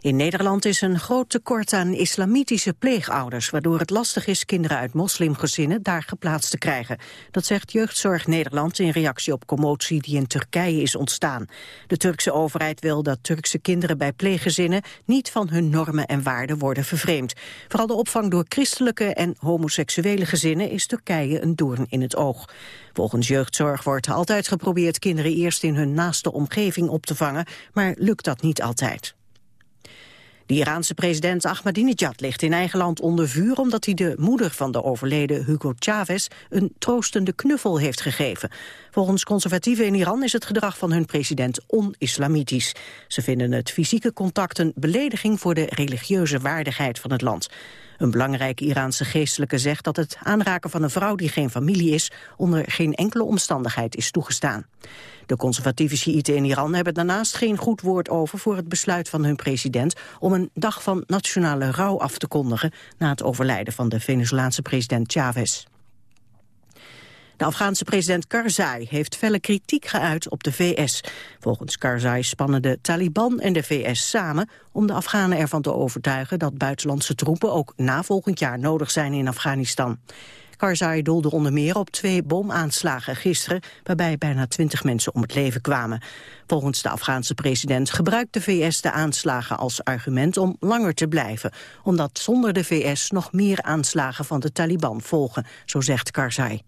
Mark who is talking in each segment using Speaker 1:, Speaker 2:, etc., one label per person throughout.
Speaker 1: In Nederland is een groot tekort aan islamitische pleegouders... waardoor het lastig is kinderen uit moslimgezinnen daar geplaatst te krijgen. Dat zegt Jeugdzorg Nederland in reactie op commotie die in Turkije is ontstaan. De Turkse overheid wil dat Turkse kinderen bij pleeggezinnen... niet van hun normen en waarden worden vervreemd. Vooral de opvang door christelijke en homoseksuele gezinnen... is Turkije een doorn in het oog. Volgens jeugdzorg wordt altijd geprobeerd kinderen eerst in hun naaste omgeving op te vangen, maar lukt dat niet altijd. De Iraanse president Ahmadinejad ligt in eigen land onder vuur... omdat hij de moeder van de overleden Hugo Chavez een troostende knuffel heeft gegeven. Volgens conservatieven in Iran is het gedrag van hun president on-islamitisch. Ze vinden het fysieke contact een belediging voor de religieuze waardigheid van het land. Een belangrijke Iraanse geestelijke zegt dat het aanraken van een vrouw die geen familie is onder geen enkele omstandigheid is toegestaan. De conservatieve Sjiïten in Iran hebben daarnaast geen goed woord over voor het besluit van hun president om een dag van nationale rouw af te kondigen na het overlijden van de Venezolaanse president Chavez. De Afghaanse president Karzai heeft felle kritiek geuit op de VS. Volgens Karzai spannen de Taliban en de VS samen om de Afghanen ervan te overtuigen dat buitenlandse troepen ook na volgend jaar nodig zijn in Afghanistan. Karzai doelde onder meer op twee bomaanslagen gisteren... waarbij bijna twintig mensen om het leven kwamen. Volgens de Afghaanse president gebruikt de VS de aanslagen als argument om langer te blijven. Omdat zonder de VS nog meer aanslagen van de Taliban volgen, zo zegt Karzai.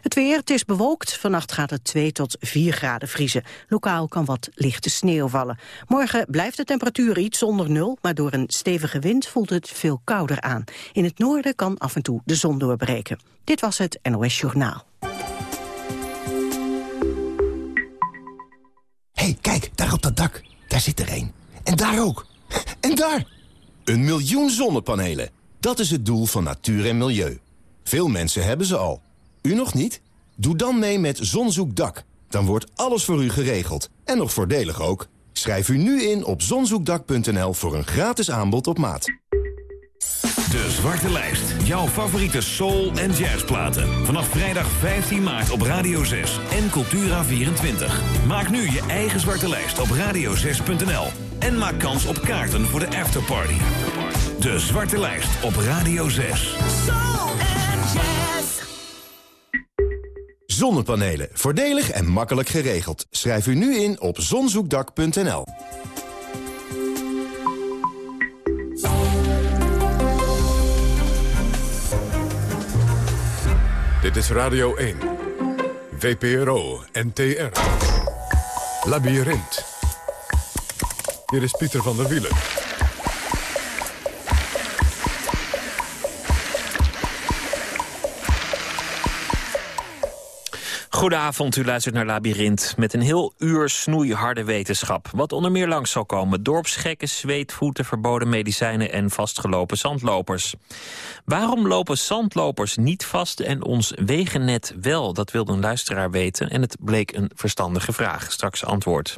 Speaker 1: Het weer, het is bewolkt. Vannacht gaat het 2 tot 4 graden vriezen. Lokaal kan wat lichte sneeuw vallen. Morgen blijft de temperatuur iets onder nul... maar door een stevige wind voelt het veel kouder aan. In het noorden kan af en toe de zon doorbreken. Dit was het NOS Journaal.
Speaker 2: hey, kijk, daar op dat dak. Daar zit er een. En daar ook. En daar! Een miljoen zonnepanelen. Dat is het doel van natuur en milieu. Veel mensen hebben ze al. U nog niet? Doe dan mee met Zonzoekdak. Dan wordt alles voor u geregeld. En nog voordelig ook. Schrijf u nu in op zonzoekdak.nl voor een gratis aanbod op maat.
Speaker 3: De Zwarte Lijst. Jouw favoriete soul- en jazzplaten. Vanaf vrijdag 15 maart op Radio 6 en Cultura24. Maak nu je eigen Zwarte Lijst op radio6.nl. En maak kans op kaarten voor de afterparty. De Zwarte Lijst op Radio 6. Soul
Speaker 2: Zonnepanelen. Voordelig en makkelijk geregeld. Schrijf u nu in op zonzoekdak.nl.
Speaker 4: Dit is Radio 1. VPRO NTR. Labyrinth. Hier is Pieter van der Wielen.
Speaker 5: Goedenavond, u luistert naar Labyrinth met een heel uur snoeiharde wetenschap. Wat onder meer langs zal komen. Dorpsgekken, zweetvoeten, verboden medicijnen en vastgelopen zandlopers. Waarom lopen zandlopers niet vast en ons wegennet wel? Dat wilde een luisteraar weten en het bleek een verstandige vraag. Straks antwoord.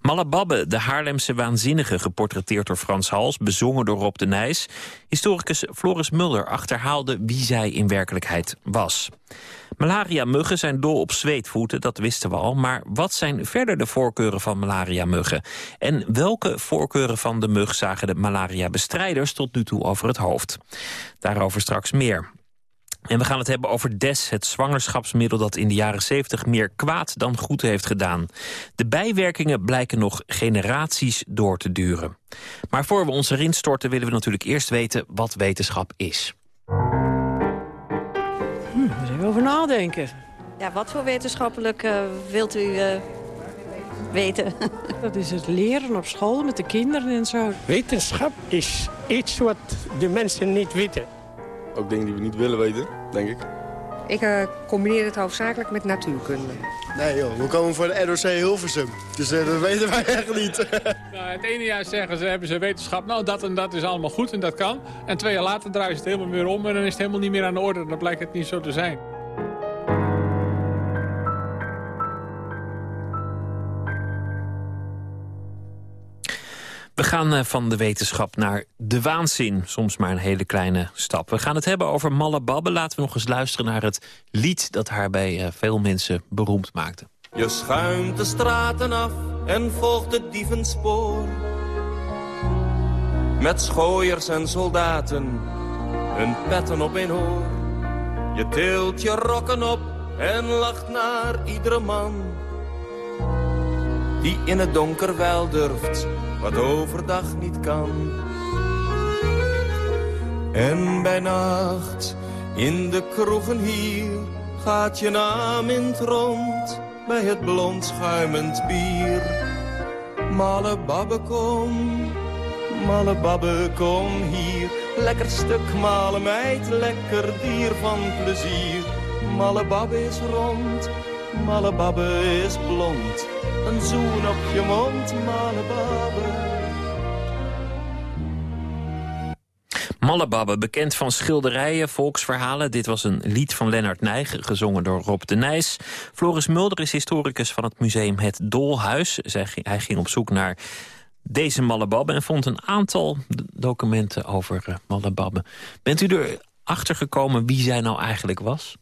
Speaker 5: Malababbe, de Haarlemse waanzinnige, geportretteerd door Frans Hals... bezongen door Rob de Nijs. Historicus Floris Mulder achterhaalde wie zij in werkelijkheid was. Malaria-muggen zijn dol op zweetvoeten, dat wisten we al. Maar wat zijn verder de voorkeuren van malaria-muggen? En welke voorkeuren van de mug zagen de malaria-bestrijders tot nu toe over het hoofd? Daarover straks meer. En we gaan het hebben over DES, het zwangerschapsmiddel dat in de jaren 70 meer kwaad dan goed heeft gedaan. De bijwerkingen blijken nog generaties door te duren. Maar voor we ons erin storten willen we natuurlijk eerst weten wat wetenschap is.
Speaker 6: Over nadenken.
Speaker 7: Ja, wat voor wetenschappelijk uh, wilt u uh, weten?
Speaker 6: Dat is het leren op school met de kinderen en zo.
Speaker 8: Wetenschap is iets wat de mensen niet weten.
Speaker 9: Ook dingen die we niet willen weten, denk ik.
Speaker 10: Ik uh, combineer het hoofdzakelijk met natuurkunde.
Speaker 11: Nee joh, we komen voor de ROC Hilversum. Dus uh, dat weten wij echt niet.
Speaker 12: nou, het ene jaar zeggen ze, hebben ze wetenschap, nou dat en dat is allemaal goed en dat kan. En twee jaar later draaien ze het helemaal weer om en dan is het helemaal niet meer aan de orde. Dan blijkt het niet zo te zijn.
Speaker 5: We gaan eh, van de wetenschap naar de waanzin. Soms maar een hele kleine stap. We gaan het hebben over Malle Babbe. Laten we nog eens luisteren naar het lied dat haar bij eh, veel mensen beroemd maakte.
Speaker 13: Je schuimt de straten af en volgt het dievenspoor. Met schooiers en soldaten, hun petten op een oor. Je tilt je rokken op en lacht naar iedere man. Die in het donker wel durft, wat overdag niet kan. En bij nacht, in de kroegen hier, gaat je naam in het rond bij het blond schuimend bier. Malle babbe kom, malle babbe kom hier. Lekker stuk male meid, lekker dier van plezier. Malle babbe is rond, malle babbe is blond. Een zoen op je mond, malle babbe.
Speaker 5: Mallebabbe, bekend van schilderijen, volksverhalen. Dit was een lied van Lennart Nijg, gezongen door Rob de Nijs. Floris Mulder is historicus van het museum Het Dolhuis. hij ging op zoek naar deze Mallebabbe en vond een aantal documenten over uh, Mallebabbe. Bent u erachter gekomen wie zij nou eigenlijk was?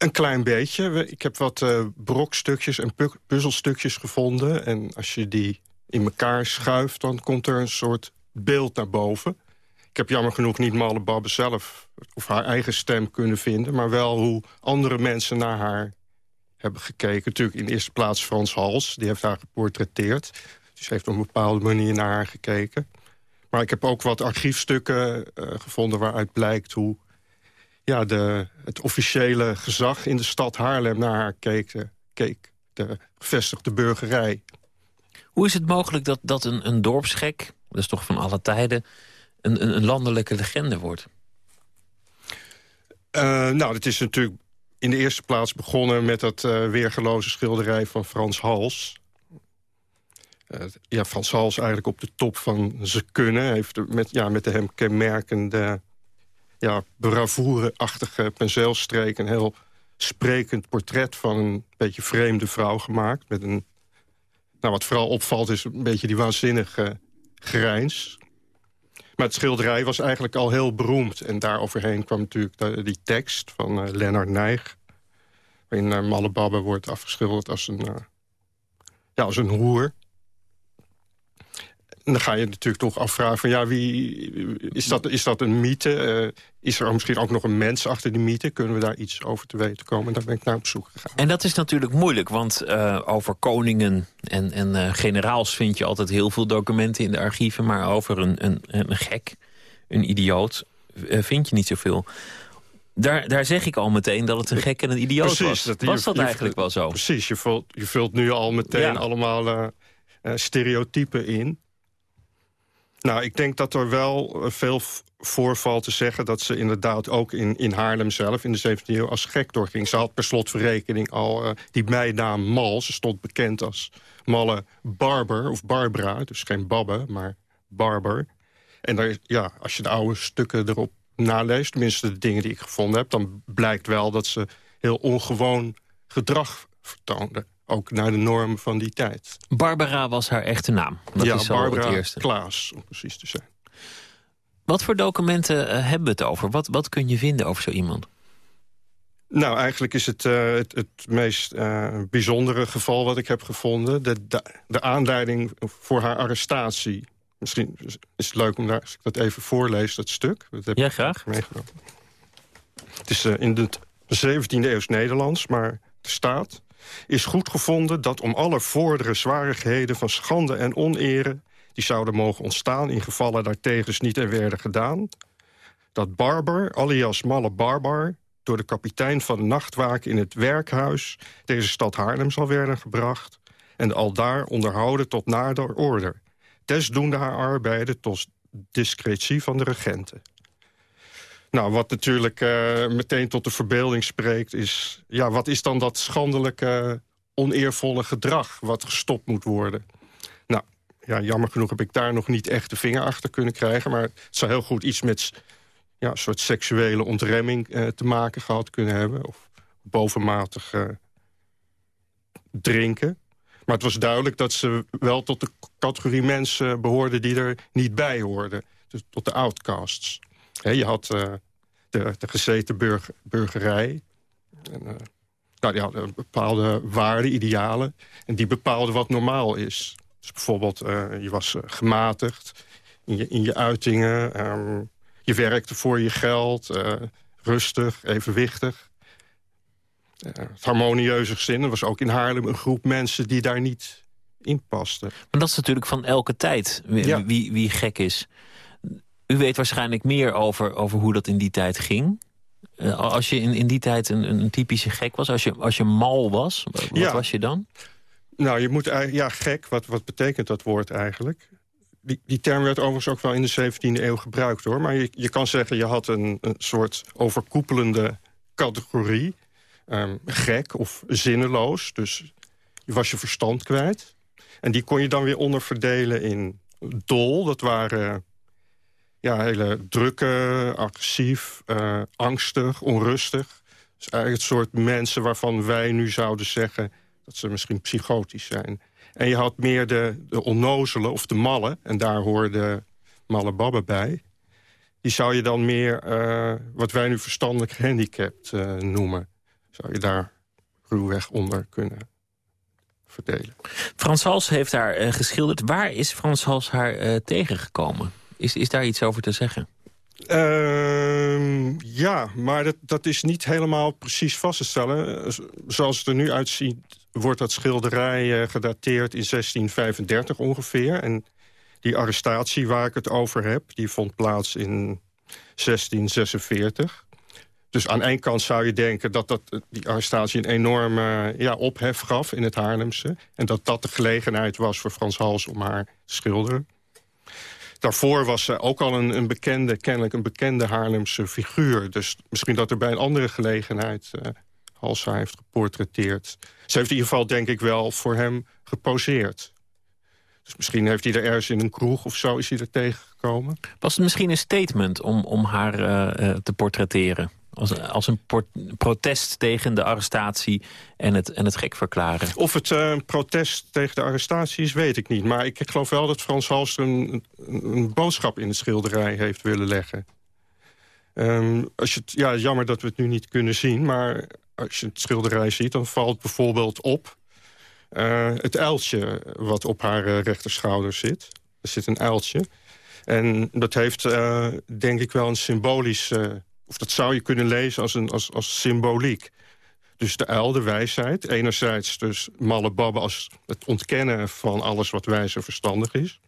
Speaker 14: Een klein beetje. Ik heb wat uh, brokstukjes en puzzelstukjes gevonden. En als je die in elkaar schuift, dan komt er een soort beeld naar boven. Ik heb jammer genoeg niet Babbe zelf of haar eigen stem kunnen vinden... maar wel hoe andere mensen naar haar hebben gekeken. Natuurlijk in de eerste plaats Frans Hals, die heeft haar geportretteerd. Dus heeft op een bepaalde manier naar haar gekeken. Maar ik heb ook wat archiefstukken uh, gevonden waaruit blijkt hoe... Ja, de, het officiële gezag in de stad Haarlem naar haar keek, uh, keek de gevestigde burgerij.
Speaker 5: Hoe is het mogelijk dat, dat een, een dorpsgek dat is toch van alle tijden, een, een, een landelijke legende wordt?
Speaker 14: Uh, nou, het is natuurlijk in de eerste plaats begonnen met dat uh, weergeloze schilderij van Frans Hals. Uh, ja, Frans Hals eigenlijk op de top van zijn kunnen. Heeft met, ja, met de hem kenmerkende ja, bravoure-achtige penseelstreek... een heel sprekend portret van een beetje vreemde vrouw gemaakt. Met een, nou, wat vooral opvalt is een beetje die waanzinnige grijns. Maar het schilderij was eigenlijk al heel beroemd. En daaroverheen kwam natuurlijk die tekst van uh, Lennart Nijg... waarin uh, Malle wordt afgeschilderd als een, uh, ja, als een hoer. En dan ga je natuurlijk toch afvragen van ja, wie, is, dat, is dat een mythe? Uh, is er misschien ook nog een mens achter die mythe? Kunnen we daar iets over te weten komen? Daar ben ik naar op zoek gegaan.
Speaker 5: En dat is natuurlijk moeilijk, want uh, over koningen en, en uh, generaals vind je altijd heel veel documenten in de archieven. Maar over een, een, een gek, een idioot, vind je niet zoveel. Daar, daar zeg ik al meteen dat het een gek en een idioot
Speaker 14: precies,
Speaker 5: was. Dat, was dat eigenlijk wel zo?
Speaker 14: Precies, je vult, je vult nu al meteen ja. allemaal stereotypen in. Nou, ik denk dat er wel eh, veel voorval te zeggen... dat ze inderdaad ook in, in Haarlem zelf in de 17e eeuw als gek doorging. Ze had per slotverrekening al uh, die bijnaam Mal. Ze stond bekend als Malle Barber of Barbara. Dus geen Babbe, maar Barber. En daar, ja, als je de oude stukken erop naleest... tenminste de dingen die ik gevonden heb... dan blijkt wel dat ze heel ongewoon gedrag vertoonde ook naar de norm van die tijd.
Speaker 5: Barbara was haar echte naam. Dat
Speaker 14: ja,
Speaker 5: is
Speaker 14: Barbara
Speaker 5: het eerste.
Speaker 14: Klaas, om precies te zijn.
Speaker 5: Wat voor documenten uh, hebben we het over? Wat, wat kun je vinden over zo iemand?
Speaker 14: Nou, eigenlijk is het uh, het, het, meest uh, bijzondere geval wat ik heb gevonden. De, de, de, aanleiding voor haar arrestatie. Misschien is het leuk om daar, als ik dat even voorlees, dat stuk. Dat heb
Speaker 5: ja, graag.
Speaker 14: Meegenomen. Het is in het 17e eeuws Nederlands, maar er staat is goed gevonden dat om alle vordere zwarigheden van schande en onere... die zouden mogen ontstaan in gevallen daartegen niet er werden gedaan... dat Barber, alias Malle Barbar, door de kapitein van de nachtwaken in het werkhuis... deze stad Haarlem zal werden gebracht... en aldaar onderhouden tot nader orde. Desdoende haar arbeiden tot discretie van de regenten. Nou, wat natuurlijk uh, meteen tot de verbeelding spreekt... is, ja, wat is dan dat schandelijke, oneervolle gedrag... wat gestopt moet worden? Nou, ja, jammer genoeg heb ik daar nog niet echt de vinger achter kunnen krijgen... maar het zou heel goed iets met ja, een soort seksuele ontremming uh, te maken gehad kunnen hebben... of bovenmatig uh, drinken. Maar het was duidelijk dat ze wel tot de categorie mensen behoorden... die er niet bij hoorden, dus tot de outcasts je had uh, de, de gezeten burgerij. En, uh, nou, die hadden bepaalde waarden, idealen. En die bepaalden wat normaal is. Dus bijvoorbeeld, uh, je was gematigd in je, in je uitingen. Um, je werkte voor je geld, rustig, evenwichtig. Het harmonieuze gezin. Er was ook in Haarlem een groep mensen die daar niet in pasten.
Speaker 5: Maar dat is natuurlijk van elke tijd, wie, ja. wie, wie, gek is. U weet waarschijnlijk meer over, over hoe dat in die tijd ging. Uh, als je in, in die tijd een, een typische gek was, als je, als je mal was, wat
Speaker 14: ja.
Speaker 5: was je dan?
Speaker 14: Nou, je moet ja, gek, wat, wat betekent dat woord eigenlijk? Die, die term werd overigens ook wel in de 17e eeuw gebruikt, hoor. Maar je, je kan zeggen, je had een, een soort overkoepelende categorie. Um, gek of zinneloos, dus je was je verstand kwijt. En die kon je dan weer onderverdelen in dol. Dat waren ja, hele drukke, agressief, uh, angstig, onrustig. Dus eigenlijk het soort mensen waarvan wij nu zouden zeggen... dat ze misschien psychotisch zijn. En je had meer de, de onnozelen of de mallen. En daar hoorde malle babben bij. Die zou je dan meer, uh, wat wij nu verstandelijk gehandicapt uh, noemen. Zou je daar ruwweg onder kunnen verdelen.
Speaker 5: Frans Hals heeft haar geschilderd. Waar is Frans Hals haar tegengekomen? Is, is daar iets over te zeggen?
Speaker 14: Uh, ja, maar dat, dat is niet helemaal precies vast te stellen. Zoals het er nu uitziet, wordt dat schilderij uh, gedateerd in 1635 ongeveer. En die arrestatie waar ik het over heb, die vond plaats in 1646. Dus aan één kant zou je denken dat, dat die arrestatie een enorme ja, ophef gaf in het Haarlemse. En dat dat de gelegenheid was voor Frans Hals om haar te schilderen. Daarvoor was ze ook al een, een, bekende, kennelijk een bekende Haarlemse figuur. Dus misschien dat er bij een andere gelegenheid uh, Hals haar heeft geportretteerd. Ze heeft in ieder geval, denk ik wel, voor hem geposeerd. Dus misschien heeft hij er ergens in een kroeg of zo is hij er tegengekomen.
Speaker 5: Was het misschien een statement om, om haar uh, te portretteren? Als, een protest tegen de arrestatie en het, en het gek verklaren.
Speaker 14: Of het een protest tegen de arrestatie is, weet ik niet. Maar ik, geloof wel dat Frans Hals een, een, boodschap in de schilderij heeft willen leggen. Um, als je ja, jammer dat we het nu niet kunnen zien, maar als je het schilderij ziet... dan valt bijvoorbeeld op uh, het uiltje wat op haar uh, rechterschouder zit. Er zit een uiltje. En dat heeft, denk ik, wel een symbolische of dat zou je kunnen lezen als, een, als, als symboliek. Dus de uil, de wijsheid. Enerzijds dus malle babbe als het ontkennen van alles wat wijs en verstandig is.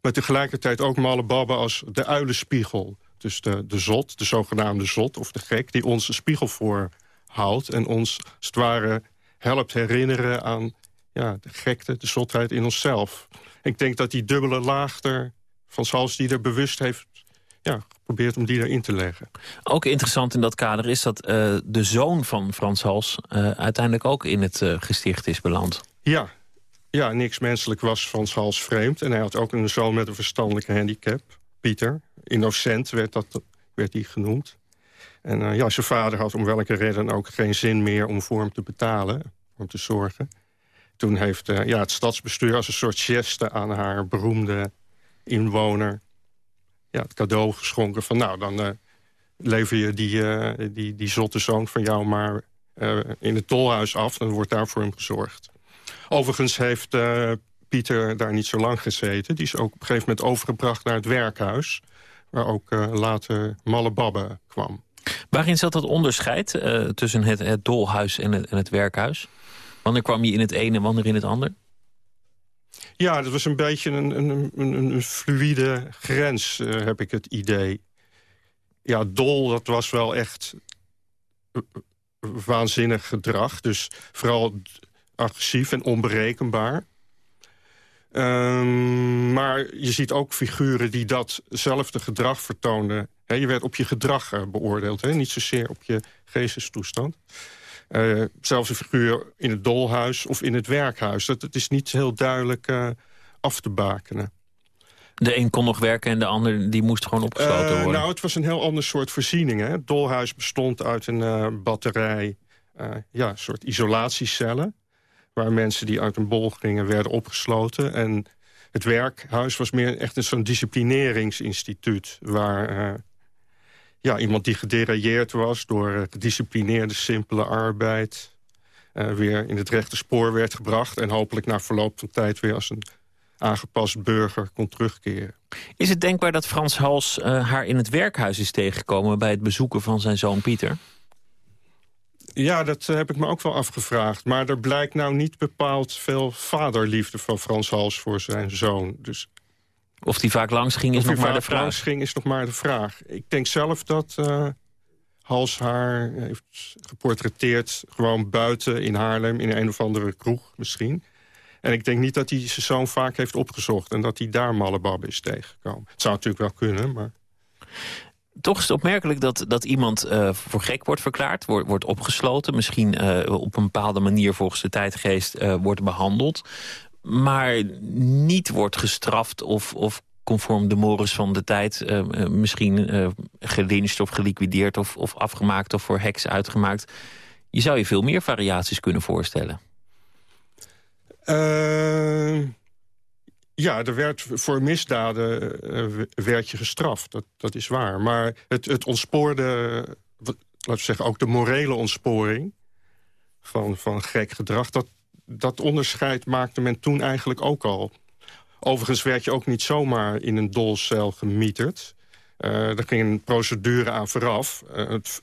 Speaker 14: Maar tegelijkertijd ook malle babbe als de uilenspiegel. Dus de, de zot, de zogenaamde zot of de gek... die ons een spiegel voorhoudt en ons als het ware helpt herinneren aan ja, de gekte, de zotheid in onszelf. Ik denk dat die dubbele laag van Sals die er bewust heeft ja, geprobeerd om die erin te leggen.
Speaker 5: Ook interessant in dat kader is dat uh, de zoon van Frans Hals... Uh, uiteindelijk ook in het uh, gesticht is beland.
Speaker 14: Ja. ja, niks menselijk was Frans Hals vreemd. En hij had ook een zoon met een verstandelijke handicap, Pieter. Innocent werd, dat, werd hij genoemd. En ja, zijn vader had om welke reden ook geen zin meer om voor hem te betalen, om te zorgen. Toen heeft ja, het stadsbestuur als een soort geste aan haar beroemde inwoner ja, het cadeau geschonken van... nou, dan uh, lever je die, uh, die, die zotte zoon van jou maar uh, in het tolhuis af. Dan wordt daar voor hem gezorgd. Overigens heeft Pieter daar niet zo lang gezeten. Die is ook op een gegeven moment overgebracht naar het werkhuis... waar ook later Malle Babbe kwam.
Speaker 5: Waarin zat dat onderscheid tussen het, het dolhuis en het, en het werkhuis? Wanneer kwam je in het ene en wanneer in het ander?
Speaker 14: Ja, dat was een beetje een, een, een, fluïde grens, uh, heb ik het idee. Ja, dol, dat was wel echt waanzinnig gedrag. Dus vooral agressief en onberekenbaar. Um, maar je ziet ook figuren die datzelfde gedrag vertoonden. Je werd op je gedrag beoordeeld, niet zozeer op je geestestoestand. Uh, zelfs een figuur in het dolhuis of in het werkhuis. Dat, het is niet heel duidelijk uh, af te bakenen.
Speaker 5: De een kon nog werken en de ander die moest gewoon opgesloten uh, worden?
Speaker 14: Nou, het was een heel ander soort voorziening. Hè? Het dolhuis bestond uit een batterij, ja, een soort isolatiecellen... waar mensen die uit een bol gingen werden opgesloten. En het werkhuis was meer echt een zo'n disciplineringsinstituut... waar ja, iemand die gederailleerd was door uh, gedisciplineerde, simpele arbeid... Uh, weer in het rechte spoor werd gebracht... en hopelijk na verloop van tijd weer als een aangepast burger kon terugkeren.
Speaker 5: Is het denkbaar dat Frans Hals uh, haar in het werkhuis is tegengekomen... bij het bezoeken van zijn zoon Pieter?
Speaker 14: Ja, dat heb ik me ook wel afgevraagd. Maar er blijkt nou niet bepaald veel vaderliefde van Frans Hals voor zijn zoon. Dus
Speaker 5: of die vaak langs ging, is nog maar de vraag.
Speaker 14: langs ging, is nog maar de vraag. Ik denk zelf dat uh, Hals haar heeft geportretteerd... gewoon buiten in Haarlem, in een of andere kroeg misschien. En ik denk niet dat hij zijn zoon vaak heeft opgezocht... en dat hij daar Mallebab is tegengekomen. Het zou natuurlijk wel kunnen, maar...
Speaker 5: Toch is het opmerkelijk dat, dat iemand uh, voor gek wordt verklaard, wordt, wordt opgesloten... misschien uh, op een bepaalde manier volgens de tijdgeest uh, wordt behandeld maar niet wordt gestraft of, of conform de mores van de tijd... Uh, misschien uh, of geliquideerd of, of afgemaakt of voor heks uitgemaakt. Je zou je veel meer variaties kunnen voorstellen.
Speaker 14: Ja, er werd voor misdaden werd je gestraft, dat, dat is waar. Maar het, het ontspoorde, laten we zeggen, ook de morele ontsporing... van, van gek gedrag, dat, dat onderscheid maakte men toen eigenlijk ook al. Overigens werd je ook niet zomaar in een dolcel gemieterd. Uh, er ging een procedure aan vooraf. Uh, het,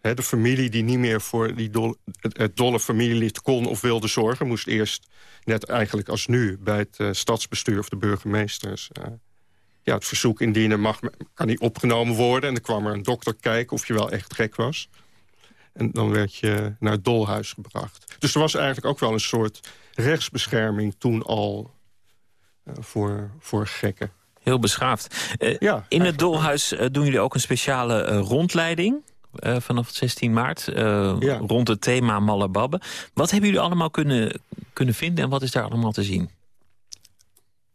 Speaker 14: de familie die niet meer voor die dol, het, het, dolle familielid kon of wilde zorgen... moest eerst, net eigenlijk als nu, bij het uh, stadsbestuur of de burgemeesters... ja, het verzoek indienen, mag, kan niet opgenomen worden. En dan kwam er een dokter kijken of je wel echt gek was. En dan werd je naar het dolhuis gebracht. Dus er was eigenlijk ook wel een soort rechtsbescherming toen al uh, voor, voor gekken.
Speaker 5: Heel beschaafd. Uh, ja, in het dolhuis uh, doen jullie ook een speciale rondleiding... vanaf 16 maart, ja. rond het thema Malababbe. Wat hebben jullie allemaal kunnen, kunnen vinden en wat is daar allemaal te zien?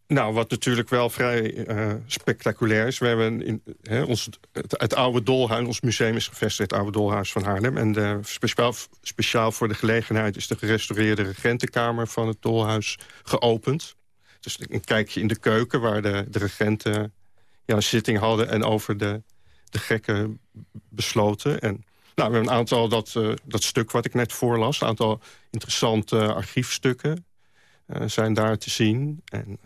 Speaker 14: Nou, wat natuurlijk wel vrij uh, spectaculair is. We hebben in, ons, het, oude Dolhuis, ons museum is gevestigd... het oude Dolhuis van Haarlem. En de, speciaal, speciaal voor de gelegenheid is de gerestaureerde regentenkamer... van het Dolhuis geopend. Dus een kijkje in de keuken waar de, de regenten ja, zitting hadden... en over de, de gekken besloten. En nou, we hebben een aantal, dat, uh, dat stuk wat ik net voorlas... een aantal interessante archiefstukken zijn daar te zien. En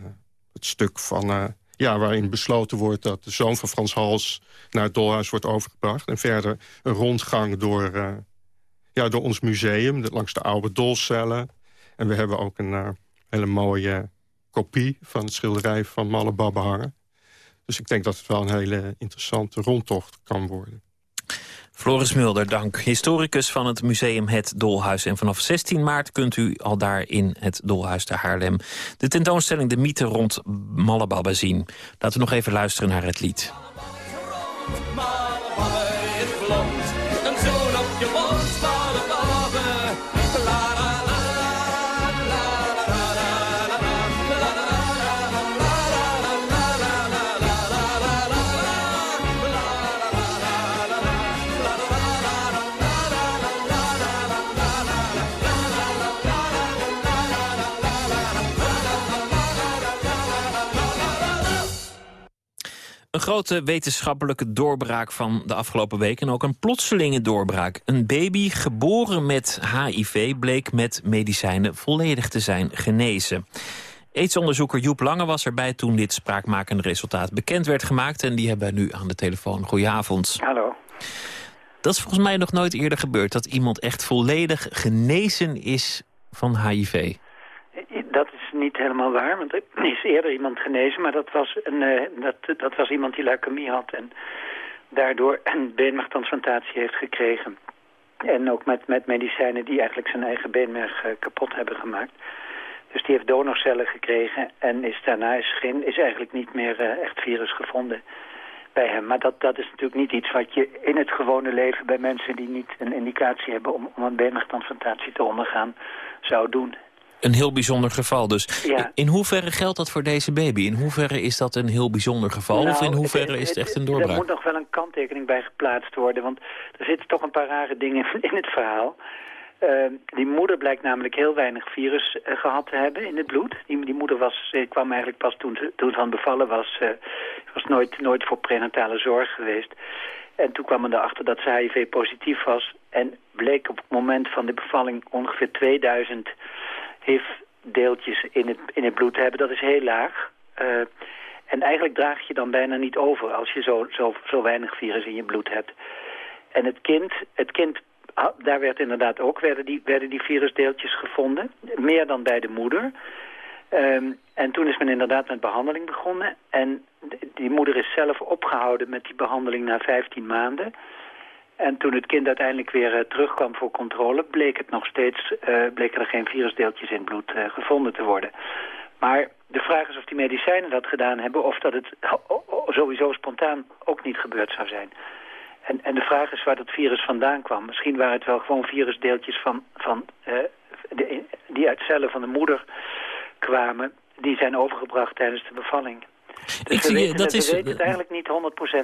Speaker 14: het stuk van, uh, ja, waarin besloten wordt dat de zoon van Frans Hals naar het Dolhuis wordt overgebracht. En verder een rondgang door, uh, ja, door ons museum, langs de oude dolcellen. En we hebben ook een uh, hele mooie kopie van het schilderij van Malle Babbe hangen. Dus ik denk dat het wel een hele interessante rondtocht kan worden.
Speaker 5: Floris Mulder, dank. Historicus van het museum Het Dolhuis. En vanaf 16 maart kunt u al daar in het Dolhuis te Haarlem... de tentoonstelling De Mythe rond Mallebabbe zien. Laten we nog even luisteren naar het lied. Een grote wetenschappelijke doorbraak van de afgelopen week... en ook een plotselinge doorbraak. Een baby geboren met HIV bleek met medicijnen volledig te zijn genezen. Aidsonderzoeker Joep Lange was erbij toen dit spraakmakende resultaat bekend werd gemaakt. En die hebben we nu aan de telefoon. Goedenavond.
Speaker 15: Hallo.
Speaker 5: Dat is volgens mij nog nooit eerder gebeurd. Dat iemand echt volledig genezen is van HIV
Speaker 15: niet helemaal waar, want er is eerder iemand genezen, maar dat was, een, uh, dat, dat was iemand die leukemie had en daardoor een beenmergtransplantatie heeft gekregen. En ook met, met medicijnen die eigenlijk zijn eigen beenmerg uh, kapot hebben gemaakt. Dus die heeft donorcellen gekregen en is daarna is, geen, is eigenlijk niet meer uh, echt virus gevonden bij hem. Maar dat, dat is natuurlijk niet iets wat je in het gewone leven bij mensen die niet een indicatie hebben om, om een beenmergtransplantatie te ondergaan zou doen.
Speaker 5: Een heel bijzonder geval dus. In hoeverre geldt dat voor deze baby? In hoeverre is dat een heel bijzonder geval? of in nou, hoeverre is het echt een doorbraak?
Speaker 15: Er moet nog wel een kanttekening bij geplaatst worden. Want er zitten toch een paar rare dingen in het verhaal. Uh, die moeder blijkt namelijk heel weinig virus uh, gehad te hebben in het bloed. Die, die moeder was, uh, kwam eigenlijk pas toen, toen het aan bevallen was. was nooit, nooit voor prenatale zorg geweest. En toen kwam men erachter dat ze HIV-positief was. En bleek op het moment van de bevalling ongeveer 2000 HIV-deeltjes in het, in het bloed hebben. Dat is heel laag. Uh, en eigenlijk draag je dan bijna niet over als je zo, zo, zo weinig virus in je bloed hebt. En het kind, het kind daar werd inderdaad ook, werden die, werden die virusdeeltjes gevonden. Meer dan bij de moeder. Um, en toen is men inderdaad met behandeling begonnen. En die moeder is zelf opgehouden met die behandeling na 15 maanden. En toen het kind uiteindelijk weer uh, terugkwam voor controle... bleek het nog steeds, uh, bleken er geen virusdeeltjes in het bloed uh, gevonden te worden. Maar de vraag is of die medicijnen dat gedaan hebben... of dat het sowieso spontaan ook niet gebeurd zou zijn. En, en de vraag is waar dat virus vandaan kwam. Misschien waren het wel gewoon virusdeeltjes van, van, die uit cellen van de moeder kwamen die zijn overgebracht tijdens de bevalling. Dus ik we, zie, weten, dat we is, weten het eigenlijk niet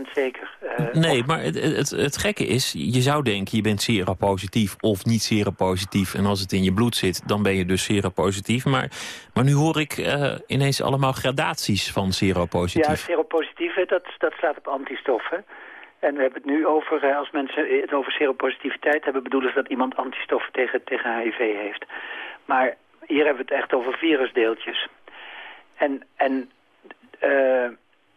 Speaker 15: 100% zeker.
Speaker 5: Uh, nee, maar het, het, het, gekke is, je zou denken je bent seropositief of niet seropositief. En als het in je bloed zit, dan ben je dus seropositief. Maar, maar nu hoor ik uh, ineens allemaal gradaties van seropositief.
Speaker 15: Ja, seropositief, dat, dat slaat op antistoffen. En we hebben het nu over, eh, als mensen het over seropositiviteit hebben... bedoelen ze dat iemand antistoffen tegen, tegen HIV heeft. Maar hier hebben we het echt over virusdeeltjes. En, en uh,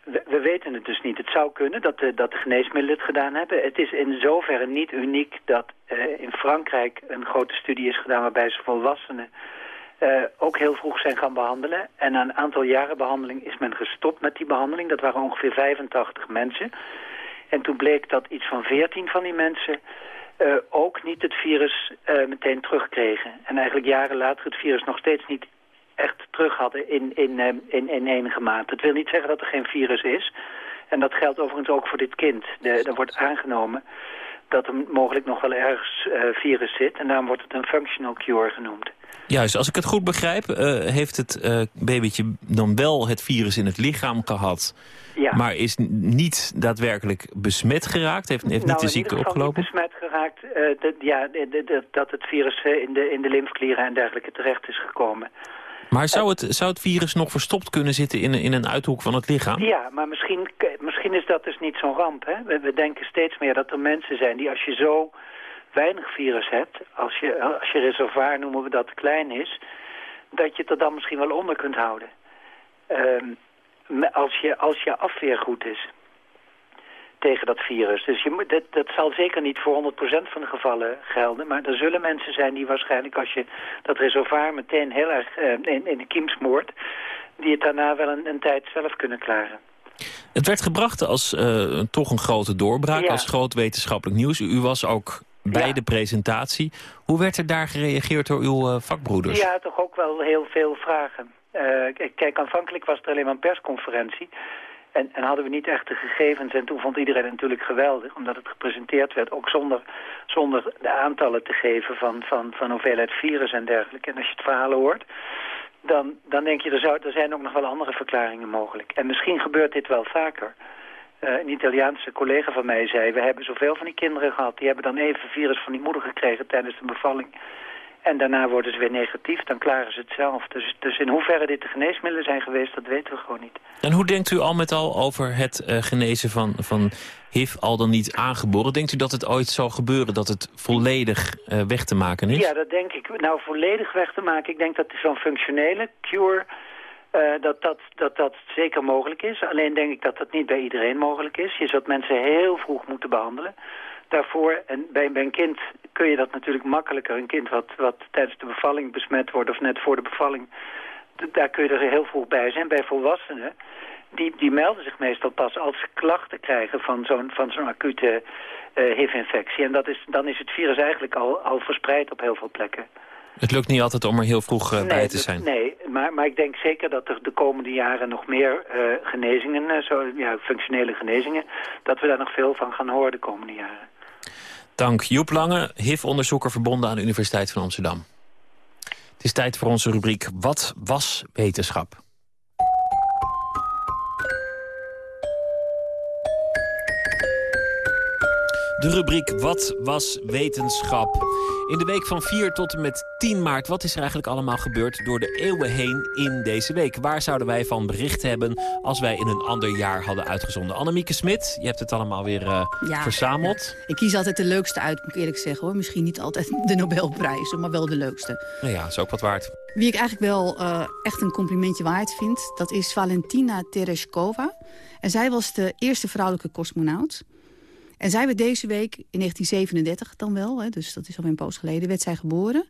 Speaker 15: we, we, weten het dus niet. Het zou kunnen dat de, dat de geneesmiddelen het gedaan hebben. Het is in zoverre niet uniek dat uh, in Frankrijk een grote studie is gedaan... waarbij ze volwassenen ook heel vroeg zijn gaan behandelen. En na een aantal jaren behandeling is men gestopt met die behandeling. Dat waren ongeveer 85 mensen. En toen bleek dat iets van 14 van die mensen... Ook niet het virus uh, meteen terugkregen. En eigenlijk jaren later het virus nog steeds niet echt terug hadden in, in, uh, in, in enige maat. Dat wil niet zeggen dat er geen virus is. En dat geldt overigens ook voor dit kind. De, er wordt aangenomen dat er mogelijk nog wel ergens virus zit. En daarom wordt het een functional cure genoemd.
Speaker 5: Juist, als ik het goed begrijp, heeft het babytje dan wel het virus in het lichaam gehad... Ja. Maar is niet daadwerkelijk besmet geraakt? Heeft, heeft
Speaker 15: nou,
Speaker 5: niet de ziekte opgelopen?
Speaker 15: Niet besmet geraakt. Uh, ja, dat het virus uh, in, de, in de lymfeklieren en dergelijke terecht is gekomen.
Speaker 5: Maar zou het, zou het virus nog verstopt kunnen zitten in, in een uithoek van het lichaam?
Speaker 15: Ja, maar misschien, misschien is dat dus niet zo'n ramp. Hè? We, denken steeds meer dat er mensen zijn die als je zo weinig virus hebt... als je, als je reservoir, noemen we dat, klein is... dat je het er dan misschien wel onder kunt houden. Um, als je, als je afweer goed is tegen dat virus. Dus je, dat, dat zal zeker niet voor 100% van de gevallen gelden. Maar er zullen mensen zijn die waarschijnlijk als je dat reservoir meteen heel erg uh, in, in de kiem smoort... die het daarna wel een, een tijd zelf kunnen klaren.
Speaker 5: Het werd gebracht als uh, toch een grote doorbraak, als groot wetenschappelijk nieuws. U was ook bij ja. de presentatie. Hoe werd er daar gereageerd door uw uh, vakbroeders?
Speaker 15: Ja, toch ook wel heel veel vragen. Uh, kijk, aanvankelijk was er alleen maar een persconferentie. En, en, hadden we niet echt de gegevens. En toen vond iedereen natuurlijk geweldig. Omdat het gepresenteerd werd. Ook zonder, zonder de aantallen te geven van, van, van hoeveelheid virus en dergelijke. En als je het verhalen hoort. Dan, dan denk je, er, zou, er zijn ook nog wel andere verklaringen mogelijk. En misschien gebeurt dit wel vaker. Uh, een Italiaanse collega van mij zei... we hebben zoveel van die kinderen gehad... die hebben dan even virus van die moeder gekregen tijdens de bevalling... En daarna worden ze weer negatief, dan klaren ze het zelf. Dus, dus in hoeverre dit de geneesmiddelen zijn geweest, dat weten we gewoon niet.
Speaker 5: En hoe denkt u al met al over het uh, genezen van, van HIV al dan niet aangeboren? Denkt u dat het ooit zal gebeuren, dat het volledig uh, weg te maken is?
Speaker 15: Ja, dat denk ik. Nou, volledig weg te maken, ik denk dat zo'n functionele cure... Uh, dat, dat, dat dat zeker mogelijk is. Alleen denk ik dat dat niet bij iedereen mogelijk is. Je zult mensen heel vroeg moeten behandelen daarvoor. En bij, bij een kind kun je dat natuurlijk makkelijker. Een kind wat, wat tijdens de bevalling besmet wordt of net voor de bevalling... daar kun je er heel vroeg bij zijn. Bij volwassenen, die, die melden zich meestal pas als ze klachten krijgen van zo'n van zo'n acute uh, HIV-infectie. En dat is, dan is het virus eigenlijk al, al verspreid op heel veel plekken.
Speaker 5: Het lukt niet altijd om er heel vroeg uh, nee, bij te zijn.
Speaker 15: Nee, maar, maar ik denk zeker dat er de komende jaren nog meer uh, genezingen, zo, ja, functionele genezingen, dat we daar nog veel van gaan horen de komende jaren.
Speaker 5: Dank Joep Lange, HIV-onderzoeker verbonden aan de Universiteit van Amsterdam. Het is tijd voor onze rubriek Wat was wetenschap? De rubriek Wat was wetenschap? In de week van 4 tot en met 10 maart, wat is er eigenlijk allemaal gebeurd door de eeuwen heen in deze week? Waar zouden wij van bericht hebben als wij in een ander jaar hadden uitgezonden? Annemieke Smit, je hebt het allemaal weer uh, ja, verzameld.
Speaker 16: Ik kies altijd de leukste uit, moet ik eerlijk zeggen. hoor. Misschien niet altijd de Nobelprijs, maar wel de leukste.
Speaker 5: Nou ja, is ook wat waard.
Speaker 16: Wie ik eigenlijk wel uh, echt een complimentje waard vind... dat is Valentina Tereshkova. En zij was de eerste vrouwelijke cosmonaut. En zij werd deze week, in 1937 dan wel, hè, dus dat is al een poos geleden, werd zij geboren.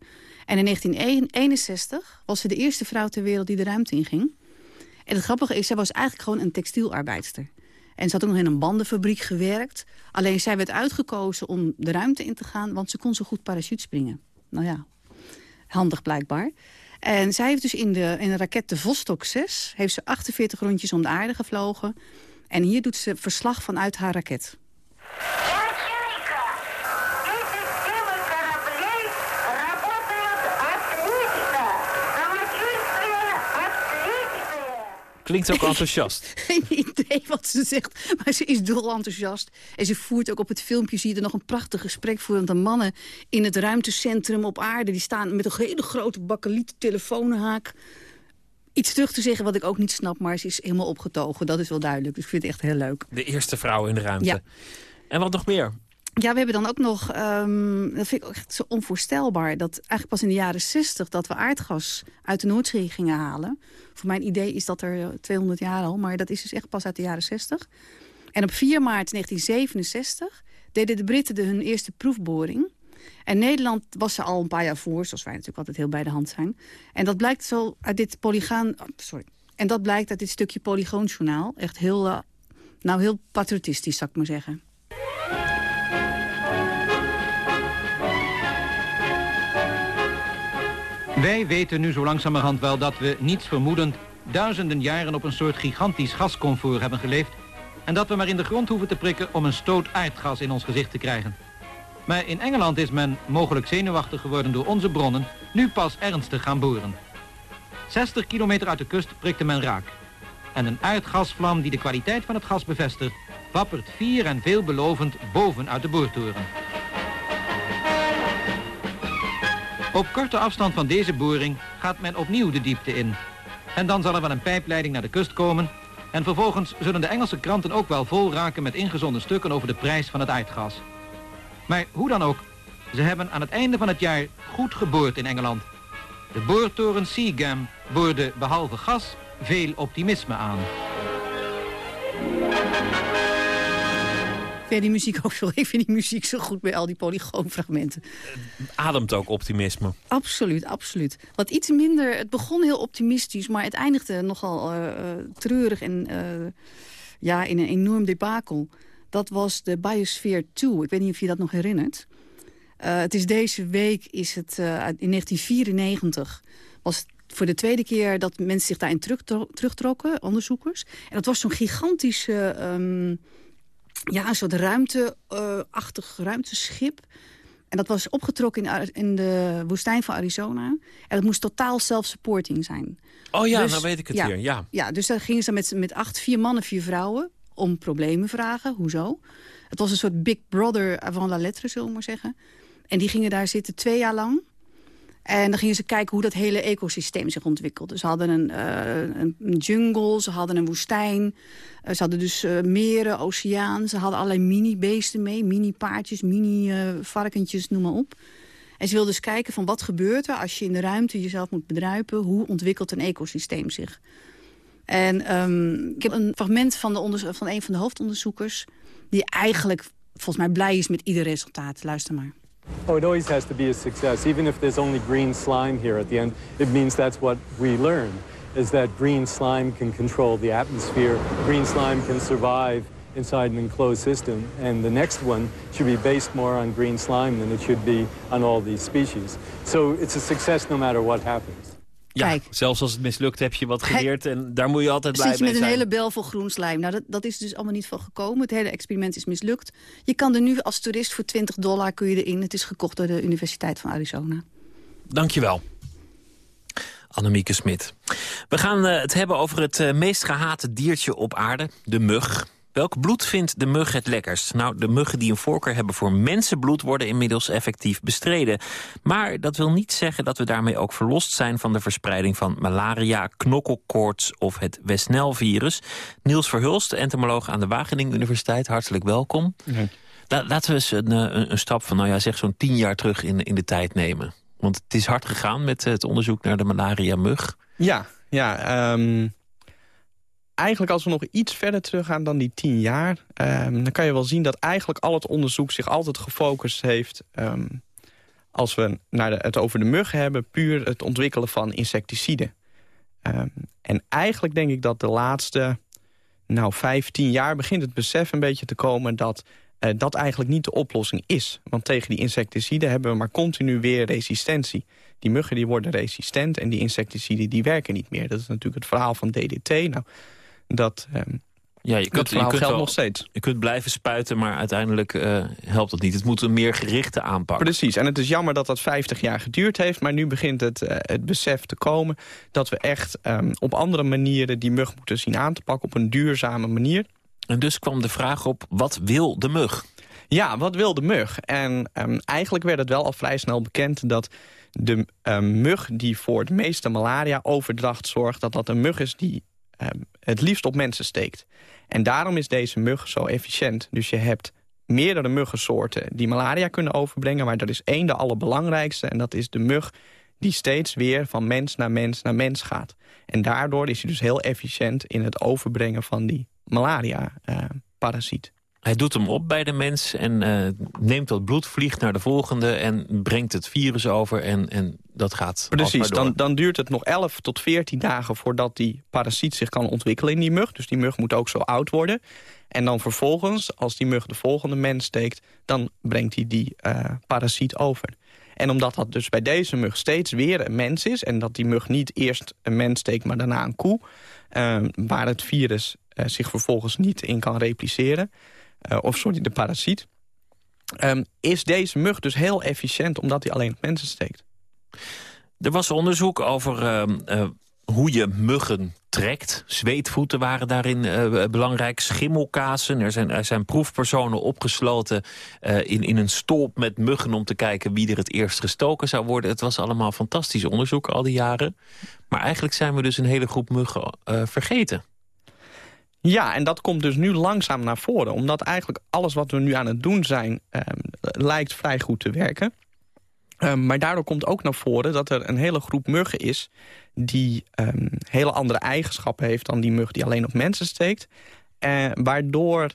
Speaker 16: En in 1961 was ze de eerste vrouw ter wereld die de ruimte inging. En het grappige is, zij was eigenlijk gewoon een textielarbeidster. En ze had ook nog in een bandenfabriek gewerkt. Alleen zij werd uitgekozen om de ruimte in te gaan, want ze kon zo goed parachute springen. Nou ja, handig blijkbaar. En zij heeft dus in de, in de raket de Vostok 6... heeft ze 48 rondjes om de aarde gevlogen. En hier doet ze verslag vanuit haar raket.
Speaker 5: Klinkt ook enthousiast.
Speaker 16: Geen idee wat ze zegt, maar ze is dol enthousiast. En ze voert ook op het filmpje, zie je er nog een prachtig gesprek voeren. de mannen in het ruimtecentrum op aarde... die staan met een hele grote bakkeliet telefoonhaak iets terug te zeggen wat ik ook niet snap, maar ze is helemaal opgetogen. Dat is wel duidelijk, dus ik vind het echt heel leuk.
Speaker 5: De eerste vrouw in de ruimte. Ja. En wat nog meer?
Speaker 16: Ja, we hebben dan ook nog, um, dat vind ik ook echt zo onvoorstelbaar... dat eigenlijk pas in de jaren 60 dat we aardgas uit de Noordzee gingen halen. Voor mijn idee is dat er 200 jaar al, maar dat is dus echt pas uit de jaren 60. En op 4 maart 1967 deden de Britten de hun eerste proefboring. En Nederland was er al een paar jaar voor, zoals wij natuurlijk altijd heel bij de hand zijn. En dat blijkt zo uit dit polygaan... Oh, sorry. En dat blijkt uit dit stukje Polygoonjournaal. Echt heel, uh, nou heel patriotistisch, zou ik maar zeggen.
Speaker 17: Wij weten nu zo langzamerhand wel dat we, niets vermoedend... duizenden jaren op een soort gigantisch gascomfort hebben geleefd... en dat we maar in de grond hoeven te prikken om een stoot aardgas in ons gezicht te krijgen. Maar in Engeland is men, mogelijk zenuwachtig geworden door onze bronnen... nu pas ernstig gaan boren. 60 kilometer uit de kust prikte men raak. En een aardgasvlam die de kwaliteit van het gas bevestigt... wappert vier en veelbelovend boven uit de boortoren. Op korte afstand van deze boring gaat men opnieuw de diepte in. En dan zal er wel een pijpleiding naar de kust komen... en vervolgens zullen de Engelse kranten ook wel vol raken met ingezonden stukken over de prijs van het aardgas. Maar hoe dan ook, ze hebben aan het einde van het jaar goed geboord in Engeland. De boortoren Seagam boorde behalve gas veel optimisme aan.
Speaker 16: Vind die muziek ook zo. Ik vind die muziek zo goed bij al die polygoonfragmenten.
Speaker 5: Ademt ook optimisme.
Speaker 16: Absoluut, absoluut. Wat iets minder, het begon heel optimistisch, maar het eindigde nogal uh, treurig en uh, ja, in een enorm debakel. Dat was de Biosphere 2. Ik weet niet of je dat nog herinnert. Uh, het is deze week, is het, in 1994, was voor de tweede keer dat mensen zich daarin terugtrokken, onderzoekers. En dat was zo'n gigantische... Um, ja, een soort ruimteachtig ruimteschip. En dat was opgetrokken in, in, de woestijn van Arizona. En dat moest totaal self-supporting zijn.
Speaker 5: Oh ja, dus, nou weet ik het
Speaker 16: ja,
Speaker 5: hier. Ja.
Speaker 16: ja, dus daar gingen ze met, met acht, vier mannen, vier vrouwen... om problemen vragen. Hoezo? Het was een soort Big Brother avant la lettre, zullen we maar zeggen. En die gingen daar zitten twee jaar lang. En dan gingen ze kijken hoe dat hele ecosysteem zich ontwikkelde. Ze hadden een, uh, een jungle, ze hadden een woestijn. Uh, ze hadden dus uh, meren, oceaan. Ze hadden allerlei mini-beesten mee. Mini-paardjes, mini-varkentjes, noem maar op. En ze wilden dus kijken van wat gebeurt er als je in de ruimte jezelf moet bedruipen. Hoe ontwikkelt een ecosysteem zich? En um, ik heb een fragment van, de van een van de hoofdonderzoekers... die eigenlijk volgens mij blij is met ieder resultaat. Luister maar.
Speaker 18: Oh, it always has to be a success. Even if there's only green slime here at the end, it means that's what we learn, is that green slime can control the atmosphere. Green slime can survive inside an enclosed system. And the next one should be based more on green slime than it should be on all these species. So it's a success no matter what happens.
Speaker 5: Ja, Kijk. zelfs als het mislukt heb je wat geleerd en daar moet je altijd blij mee zijn.
Speaker 16: Zit je met een hele bel vol groen slijm. Nou, dat, dat is dus allemaal niet van gekomen. Het hele experiment is mislukt. Je kan er nu als toerist voor 20 dollar kun je erin. Het is gekocht door de Universiteit van Arizona.
Speaker 5: Dankjewel. Annemieke Smit. We gaan uh, het hebben over het uh, meest gehate diertje op aarde, de mug. Welk bloed vindt de mug het lekkerst? Nou, de muggen die een voorkeur hebben voor mensenbloed... worden inmiddels effectief bestreden. Maar dat wil niet zeggen dat we daarmee ook verlost zijn... van de verspreiding van malaria, knokkelkoorts of het Westnel-virus. Niels Verhulst, entomoloog aan de Wageningen Universiteit. Hartelijk welkom. laten we eens een, een, een, stap van, nou ja, zeg zo'n tien jaar terug in, in de tijd nemen. Want het is hard gegaan met het onderzoek naar de malaria-mug.
Speaker 19: Ja, ja... Um eigenlijk als we nog iets verder teruggaan dan die tien jaar... Um, dan kan je wel zien dat eigenlijk al het onderzoek zich altijd gefocust heeft... Um, als we naar de, het over de muggen hebben... puur het ontwikkelen van insecticiden. Um, en eigenlijk denk ik dat de laatste nou, vijftien jaar... begint het besef een beetje te komen dat uh, dat eigenlijk niet de oplossing is. Want tegen die insecticiden hebben we maar continu weer resistentie. Die muggen die worden resistent en die insecticiden die werken niet meer. Dat is natuurlijk het verhaal van DDT. Nou, dat, um, ja, je kunt, je kunt wel, nog steeds.
Speaker 5: Je kunt blijven spuiten, maar uiteindelijk uh, helpt het niet. Het moet een meer gerichte aanpak.
Speaker 19: Precies, en het is jammer dat dat 50 jaar geduurd heeft... maar nu begint het, uh, het besef te komen dat we echt um, op andere manieren... die mug moeten zien aan te pakken op een duurzame manier.
Speaker 5: En dus kwam de vraag op, wat wil de mug?
Speaker 19: Ja, wat wil de mug? En um, eigenlijk werd het wel al vrij snel bekend dat de uh, mug die voor de meeste malaria-overdracht zorgt... dat dat een mug is die Ehm, het liefst op mensen steekt. En daarom is deze mug zo efficiënt. Dus je hebt meerdere muggensoorten die malaria kunnen overbrengen... maar er is één de allerbelangrijkste en dat is de mug... die steeds weer van mens naar mens naar mens gaat. En daardoor is hij dus heel efficiënt in het overbrengen van die malaria-parasiet.
Speaker 5: Hij doet hem op bij de mens en uh, neemt dat bloed, vliegt naar de volgende... en brengt het virus over en, en dat gaat
Speaker 19: Precies, dan, dan duurt het nog 11 tot 14 dagen... voordat die parasiet zich kan ontwikkelen in die mug. Dus die mug moet ook zo oud worden. En dan vervolgens, als die mug de volgende mens steekt... dan brengt hij die uh, parasiet over. En omdat dat dus bij deze mug steeds weer een mens is... en dat die mug niet eerst een mens steekt, maar daarna een koe... Uh, waar het virus zich vervolgens niet in kan repliceren of sorry, de parasiet... Um, is deze mug dus heel efficiënt omdat hij alleen op mensen steekt.
Speaker 5: Er was onderzoek over uh, uh, hoe je muggen trekt. Zweetvoeten waren daarin uh, belangrijk. Schimmelkazen. Er zijn, er zijn proefpersonen opgesloten in, in een stolp met muggen... om te kijken wie er het eerst gestoken zou worden. Het was allemaal fantastisch onderzoek al die jaren. Maar eigenlijk zijn we dus een hele groep muggen vergeten.
Speaker 19: Ja, en dat komt dus nu langzaam naar voren. Omdat eigenlijk alles wat we nu aan het doen zijn... Um, lijkt vrij goed te werken. Um, maar daardoor komt ook naar voren dat er een hele groep muggen is... die um, hele andere eigenschappen heeft dan die mug die alleen op mensen steekt. Uh, waardoor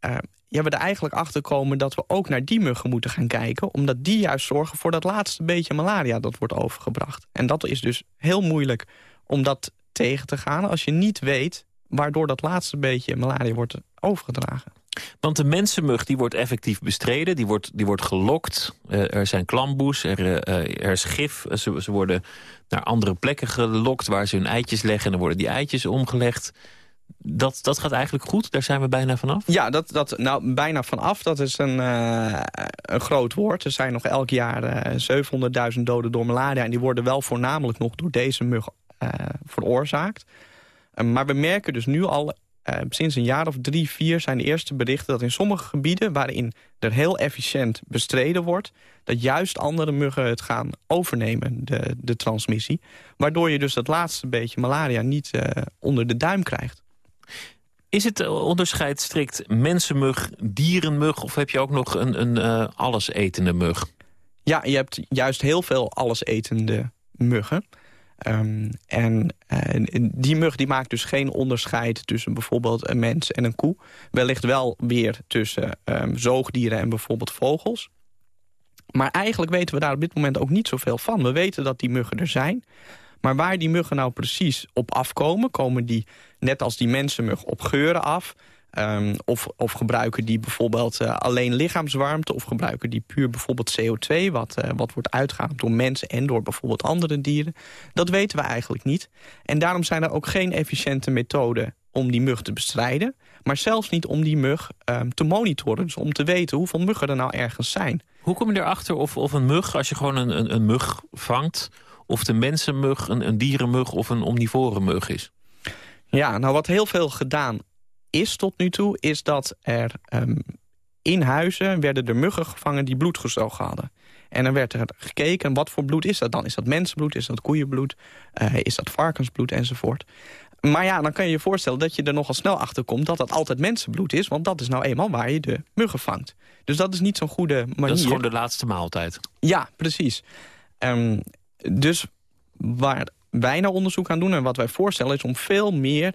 Speaker 19: uh, we er eigenlijk achter komen dat we ook naar die muggen moeten gaan kijken... omdat die juist zorgen voor dat laatste beetje malaria dat wordt overgebracht. En dat is dus heel moeilijk om dat tegen te gaan als je niet weet waardoor dat laatste beetje malaria wordt overgedragen.
Speaker 5: Want de mensenmug die wordt effectief bestreden, die wordt, die wordt gelokt. Uh, er zijn klamboes, er, uh, er is gif. Ze, ze worden naar andere plekken gelokt waar ze hun eitjes leggen... en dan worden die eitjes omgelegd. Dat, dat gaat eigenlijk goed, daar zijn we bijna vanaf?
Speaker 19: Ja, dat, dat, nou, bijna vanaf, dat is een, uh, een groot woord. Er zijn nog elk jaar 700.000 doden door malaria... en die worden wel voornamelijk nog door deze mug veroorzaakt. Eh, maar we merken dus nu al, uh, sinds een jaar of drie, vier... zijn de eerste berichten dat in sommige gebieden... waarin er heel efficiënt bestreden wordt... dat juist andere muggen het gaan overnemen, de, de transmissie. Waardoor je dus dat laatste beetje malaria niet uh, onder de duim krijgt.
Speaker 5: Is het onderscheid strikt mensenmug, dierenmug... of heb je ook nog een, een uh, allesetende mug?
Speaker 19: Ja, je hebt juist heel veel allesetende muggen. Um, en uh, die mug die maakt dus geen onderscheid tussen bijvoorbeeld een mens en een koe. Wellicht wel weer tussen um, zoogdieren en bijvoorbeeld vogels. Maar eigenlijk weten we daar op dit moment ook niet zoveel van. We weten dat die muggen er zijn. Maar waar die muggen nou precies op afkomen... komen die, net als die mensenmug, op geuren af... Um, of, of gebruiken die bijvoorbeeld uh, alleen lichaamswarmte... of gebruiken die puur bijvoorbeeld CO2... wat, uh, wat wordt uitgehaald door mensen en door bijvoorbeeld andere dieren. Dat weten we eigenlijk niet. En daarom zijn er ook geen efficiënte methoden om die mug te bestrijden... maar zelfs niet om die mug um, te monitoren. Dus om te weten hoeveel muggen er nou ergens zijn.
Speaker 5: Hoe kom je erachter of, of een mug, als je gewoon een, een, een mug vangt... of de mensenmug, een, een dierenmug of een omnivore mug is?
Speaker 19: Ja, nou wat heel veel gedaan is tot nu toe, is dat er ehm, in huizen werden er muggen gevangen die bloed gezogen hadden. En dan werd er gekeken, wat voor bloed is dat dan? Is dat mensenbloed, is dat koeienbloed, uh, is dat varkensbloed enzovoort. Maar ja, dan kan je je voorstellen dat je er nogal snel achter komt... dat dat altijd mensenbloed is, want dat is nou eenmaal waar je de muggen vangt. Dus dat is niet zo'n goede manier. Dat
Speaker 5: is gewoon de laatste maaltijd.
Speaker 19: Ja, precies. Um, dus waar wij nou onderzoek aan doen en wat wij voorstellen... is om veel meer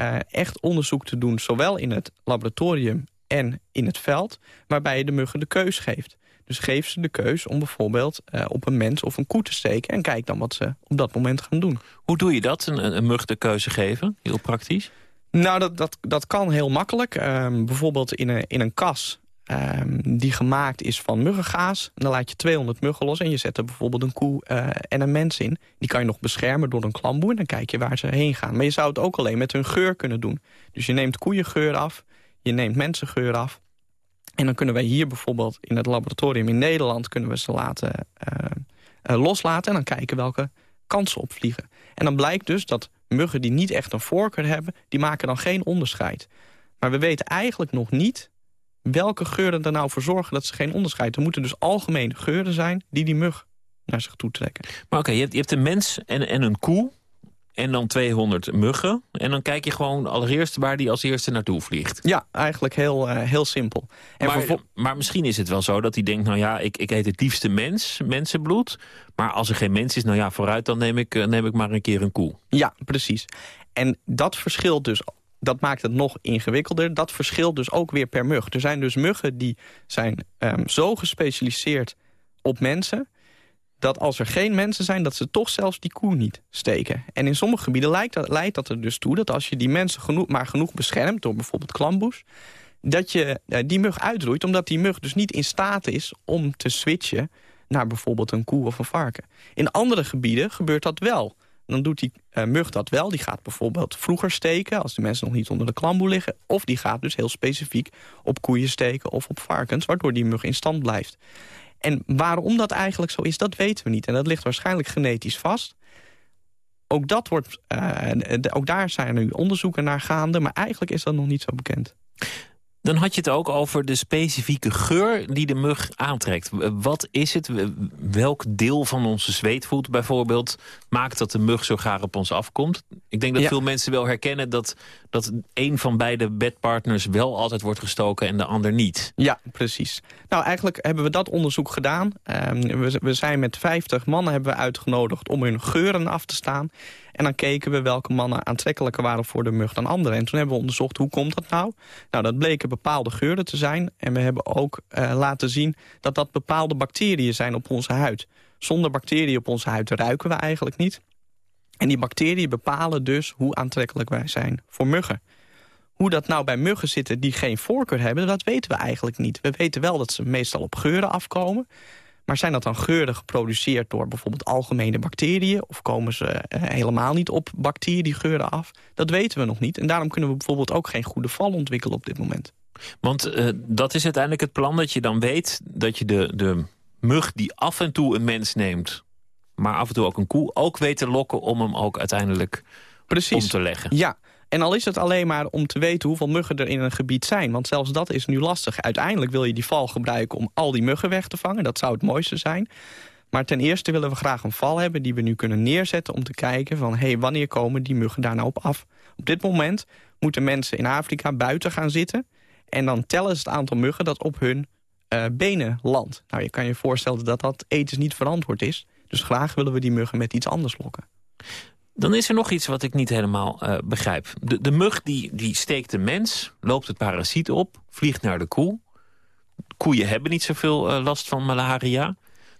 Speaker 19: uh, echt onderzoek te doen... zowel in het laboratorium en in het veld... waarbij je de muggen de keus geeft. Dus geef ze de keus om bijvoorbeeld uh, op een mens of een koe te steken... en kijk dan wat ze op dat moment gaan doen.
Speaker 5: Hoe doe je dat, een, een mug de keuze geven? Heel praktisch?
Speaker 19: Nou, dat, dat, dat kan heel makkelijk. Um, bijvoorbeeld in een, in een kas um, die gemaakt is van muggengaas. En dan laat je 200 muggen los en je zet er bijvoorbeeld een koe uh, en een mens in. Die kan je nog beschermen door een klamboe en dan kijk je waar ze heen gaan. Maar je zou het ook alleen met hun geur kunnen doen. Dus je neemt koeiengeur af, je neemt mensengeur af... En dan kunnen wij hier bijvoorbeeld in het laboratorium in Nederland... kunnen we ze laten uh, uh, loslaten en dan kijken welke kansen opvliegen. En dan blijkt dus dat muggen die niet echt een voorkeur hebben... die maken dan geen onderscheid. Maar we weten eigenlijk nog niet welke geuren er nou voor zorgen dat ze geen onderscheid. Er moeten dus algemene geuren zijn die die mug naar zich toe trekken.
Speaker 5: Maar oké, okay, je, je, hebt een mens en, en een koe en dan 200 muggen. En dan kijk je gewoon allereerst waar die als eerste naartoe vliegt.
Speaker 19: Ja, eigenlijk heel, uh, heel simpel.
Speaker 5: En maar, maar misschien is het wel zo dat hij denkt... nou ja, ik, ik eet het liefste mens, mensenbloed. Maar als er geen mens is, nou ja, vooruit dan neem ik, uh, neem ik maar een keer een koe.
Speaker 19: Ja, precies. En dat verschilt dus dat maakt het nog ingewikkelder. Dat verschilt dus ook weer per mug. Er zijn dus muggen die zijn um, zo gespecialiseerd op mensen dat als er geen mensen zijn, dat ze toch zelfs die koe niet steken. En in sommige gebieden leidt dat, leidt dat er dus toe... dat als je die mensen genoeg, maar genoeg beschermt door bijvoorbeeld klamboes... dat je uh, die mug uitroeit, omdat die mug dus niet in staat is... om te switchen naar bijvoorbeeld een koe of een varken. In andere gebieden gebeurt dat wel. Dan doet die uh, mug dat wel. Die gaat bijvoorbeeld vroeger steken... als de mensen nog niet onder de klamboe liggen. Of die gaat dus heel specifiek op koeien steken of op varkens... waardoor die mug in stand blijft. En waarom dat eigenlijk zo is, dat weten we niet. En dat ligt waarschijnlijk genetisch vast. Ook, dat wordt, uh, ook daar zijn nu onderzoeken naar gaande... maar eigenlijk is dat nog niet zo bekend.
Speaker 5: Dan had je het ook over de specifieke geur die de mug aantrekt. Wat is het? Welk deel van onze zweetvoet bijvoorbeeld... maakt dat de mug zo graag op ons afkomt? Ik denk dat veel mensen wel herkennen dat, dat een van beide bedpartners... wel altijd wordt gestoken en de ander niet.
Speaker 19: Ja, precies. Nou, eigenlijk hebben we dat onderzoek gedaan. Um, we, we zijn met 50 mannen hebben we uitgenodigd om hun geuren af te staan. En dan keken we welke mannen aantrekkelijker waren voor de mug dan anderen. En toen hebben we onderzocht hoe komt dat nou? Nou, dat bleken bepaalde geuren te zijn. En we hebben ook uh, laten zien dat dat bepaalde bacteriën zijn op onze huid. Zonder bacteriën op onze huid ruiken we eigenlijk niet. En die bacteriën bepalen dus hoe aantrekkelijk wij zijn voor muggen. Hoe dat nou bij muggen zitten die geen voorkeur hebben, dat weten we eigenlijk niet. We weten wel dat ze meestal op geuren afkomen. Maar zijn dat dan geuren geproduceerd door bijvoorbeeld algemene bacteriën... of komen ze uh, helemaal niet op bacteriegeuren af? Dat weten we nog niet. En daarom kunnen we bijvoorbeeld ook geen goede val ontwikkelen op dit moment.
Speaker 5: Want uh, dat is uiteindelijk het plan dat je dan weet... dat je de, de mug die af en toe een mens neemt... maar af en toe ook een koe, ook weet te lokken... om hem ook uiteindelijk
Speaker 19: Precies.
Speaker 5: om te leggen.
Speaker 19: Ja, en al is het alleen maar om te weten hoeveel muggen er in een gebied zijn. Want zelfs dat is nu lastig. Uiteindelijk wil je die val gebruiken om al die muggen weg te vangen. Dat zou het mooiste zijn. Maar ten eerste willen we graag een val hebben die we nu kunnen neerzetten... om te kijken van, hé, hey, wanneer komen die muggen daar nou op af? Op dit moment moeten mensen in Afrika buiten gaan zitten... en dan tellen ze het aantal muggen dat op hun uh, benen landt. Nou, je kan je voorstellen dat dat ethisch niet verantwoord is. Dus graag willen we die muggen met iets anders lokken.
Speaker 5: Dan is er nog iets wat ik niet helemaal uh, begrijp. De, de mug die, die steekt de mens, loopt het parasiet op, vliegt naar de koe. Koeien hebben niet zoveel uh, last van malaria.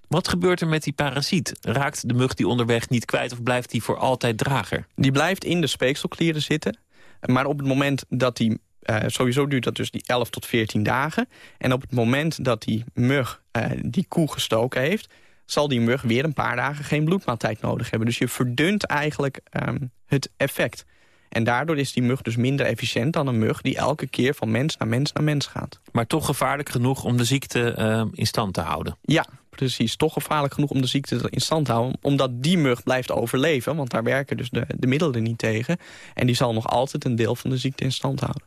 Speaker 5: Wat gebeurt er met die parasiet? Raakt de mug die onderweg niet kwijt of blijft die voor altijd drager?
Speaker 19: Die blijft in de speekselklieren zitten. Maar op het moment dat die... Uh, sowieso duurt dat dus die 11 tot 14 dagen. En op het moment dat die mug die koe gestoken heeft zal die mug weer een paar dagen geen bloedmaaltijd nodig hebben. Dus je verdunt eigenlijk um, het effect. En daardoor is die mug dus minder efficiënt dan een mug... die elke keer van mens naar mens naar mens gaat.
Speaker 5: Maar toch gevaarlijk genoeg om de ziekte uh, in stand te houden?
Speaker 19: Ja, precies. Toch gevaarlijk genoeg om de ziekte in stand te houden. Omdat die mug blijft overleven. Want daar werken dus de, de middelen niet tegen. En die zal nog altijd een deel van de ziekte in stand houden.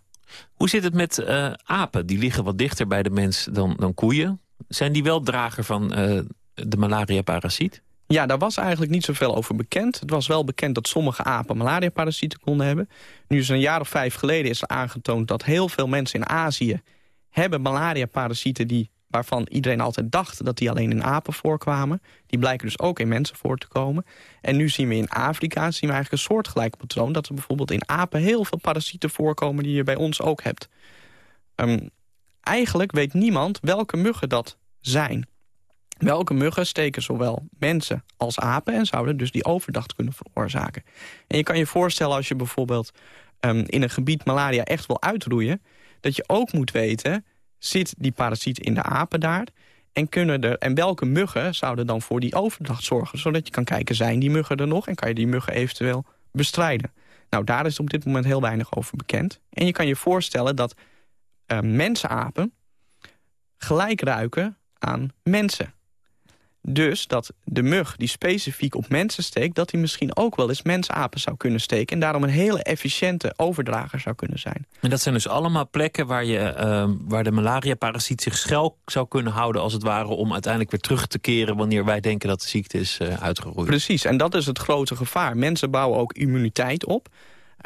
Speaker 5: Hoe zit het met uh, apen? Die liggen wat dichter bij de mens dan, dan koeien. Zijn die wel drager van uh, de malaria-parasiet?
Speaker 19: Ja, daar was eigenlijk niet zoveel over bekend. Het was wel bekend dat sommige apen malaria-parasieten konden hebben. Nu is een jaar of vijf geleden is aangetoond dat heel veel mensen in Azië... hebben malaria-parasieten waarvan iedereen altijd dacht dat die alleen in apen voorkwamen. Die blijken dus ook in mensen voor te komen. En nu zien we in Afrika zien we eigenlijk een soortgelijk patroon... dat er bijvoorbeeld in apen heel veel parasieten voorkomen... die je bij ons ook hebt. Um, eigenlijk weet niemand welke muggen dat zijn. Welke muggen steken zowel mensen als apen... en zouden dus die overdacht kunnen veroorzaken. En je kan je voorstellen als je bijvoorbeeld um, in een gebied malaria echt wil uitroeien... dat je ook moet weten zit die parasiet in de apen daar... En, kunnen er, en welke muggen zouden dan voor die overdracht zorgen? Zodat je kan kijken, zijn die muggen er nog? En kan je die muggen eventueel bestrijden? Nou, daar is op dit moment heel weinig over bekend. En je kan je voorstellen dat uh, mensenapen gelijk ruiken aan mensen. Dus dat de mug die specifiek op mensen steekt... dat hij misschien ook wel eens mensapen zou kunnen steken... en daarom een hele efficiënte overdrager zou kunnen zijn.
Speaker 5: En dat zijn dus allemaal plekken waar, je, uh, waar de malaria-parasiet zich schuil zou kunnen houden... als het ware om uiteindelijk weer terug te keren... wanneer wij denken dat de ziekte is uh, uitgeroeid.
Speaker 19: Precies, en dat is het grote gevaar. Mensen bouwen ook immuniteit op.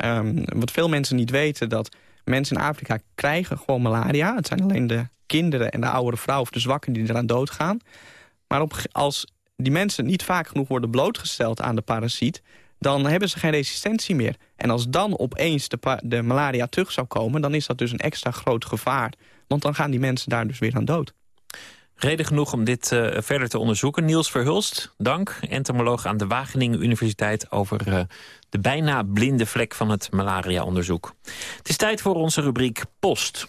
Speaker 19: Um, wat veel mensen niet weten, dat mensen in Afrika krijgen gewoon malaria. Het zijn alleen de kinderen en de oudere vrouwen of de zwakken die eraan doodgaan... Maar op, als die mensen niet vaak genoeg worden blootgesteld aan de parasiet... dan hebben ze geen resistentie meer. En als dan opeens de, malaria terug zou komen... dan is dat dus een extra groot gevaar. Want dan gaan die mensen daar dus weer aan dood.
Speaker 5: Reden genoeg om dit uh, verder te onderzoeken. Niels Verhulst, dank. Entomoloog aan de Wageningen Universiteit... over uh, de bijna blinde vlek van het malaria-onderzoek. Het is tijd voor onze rubriek Post.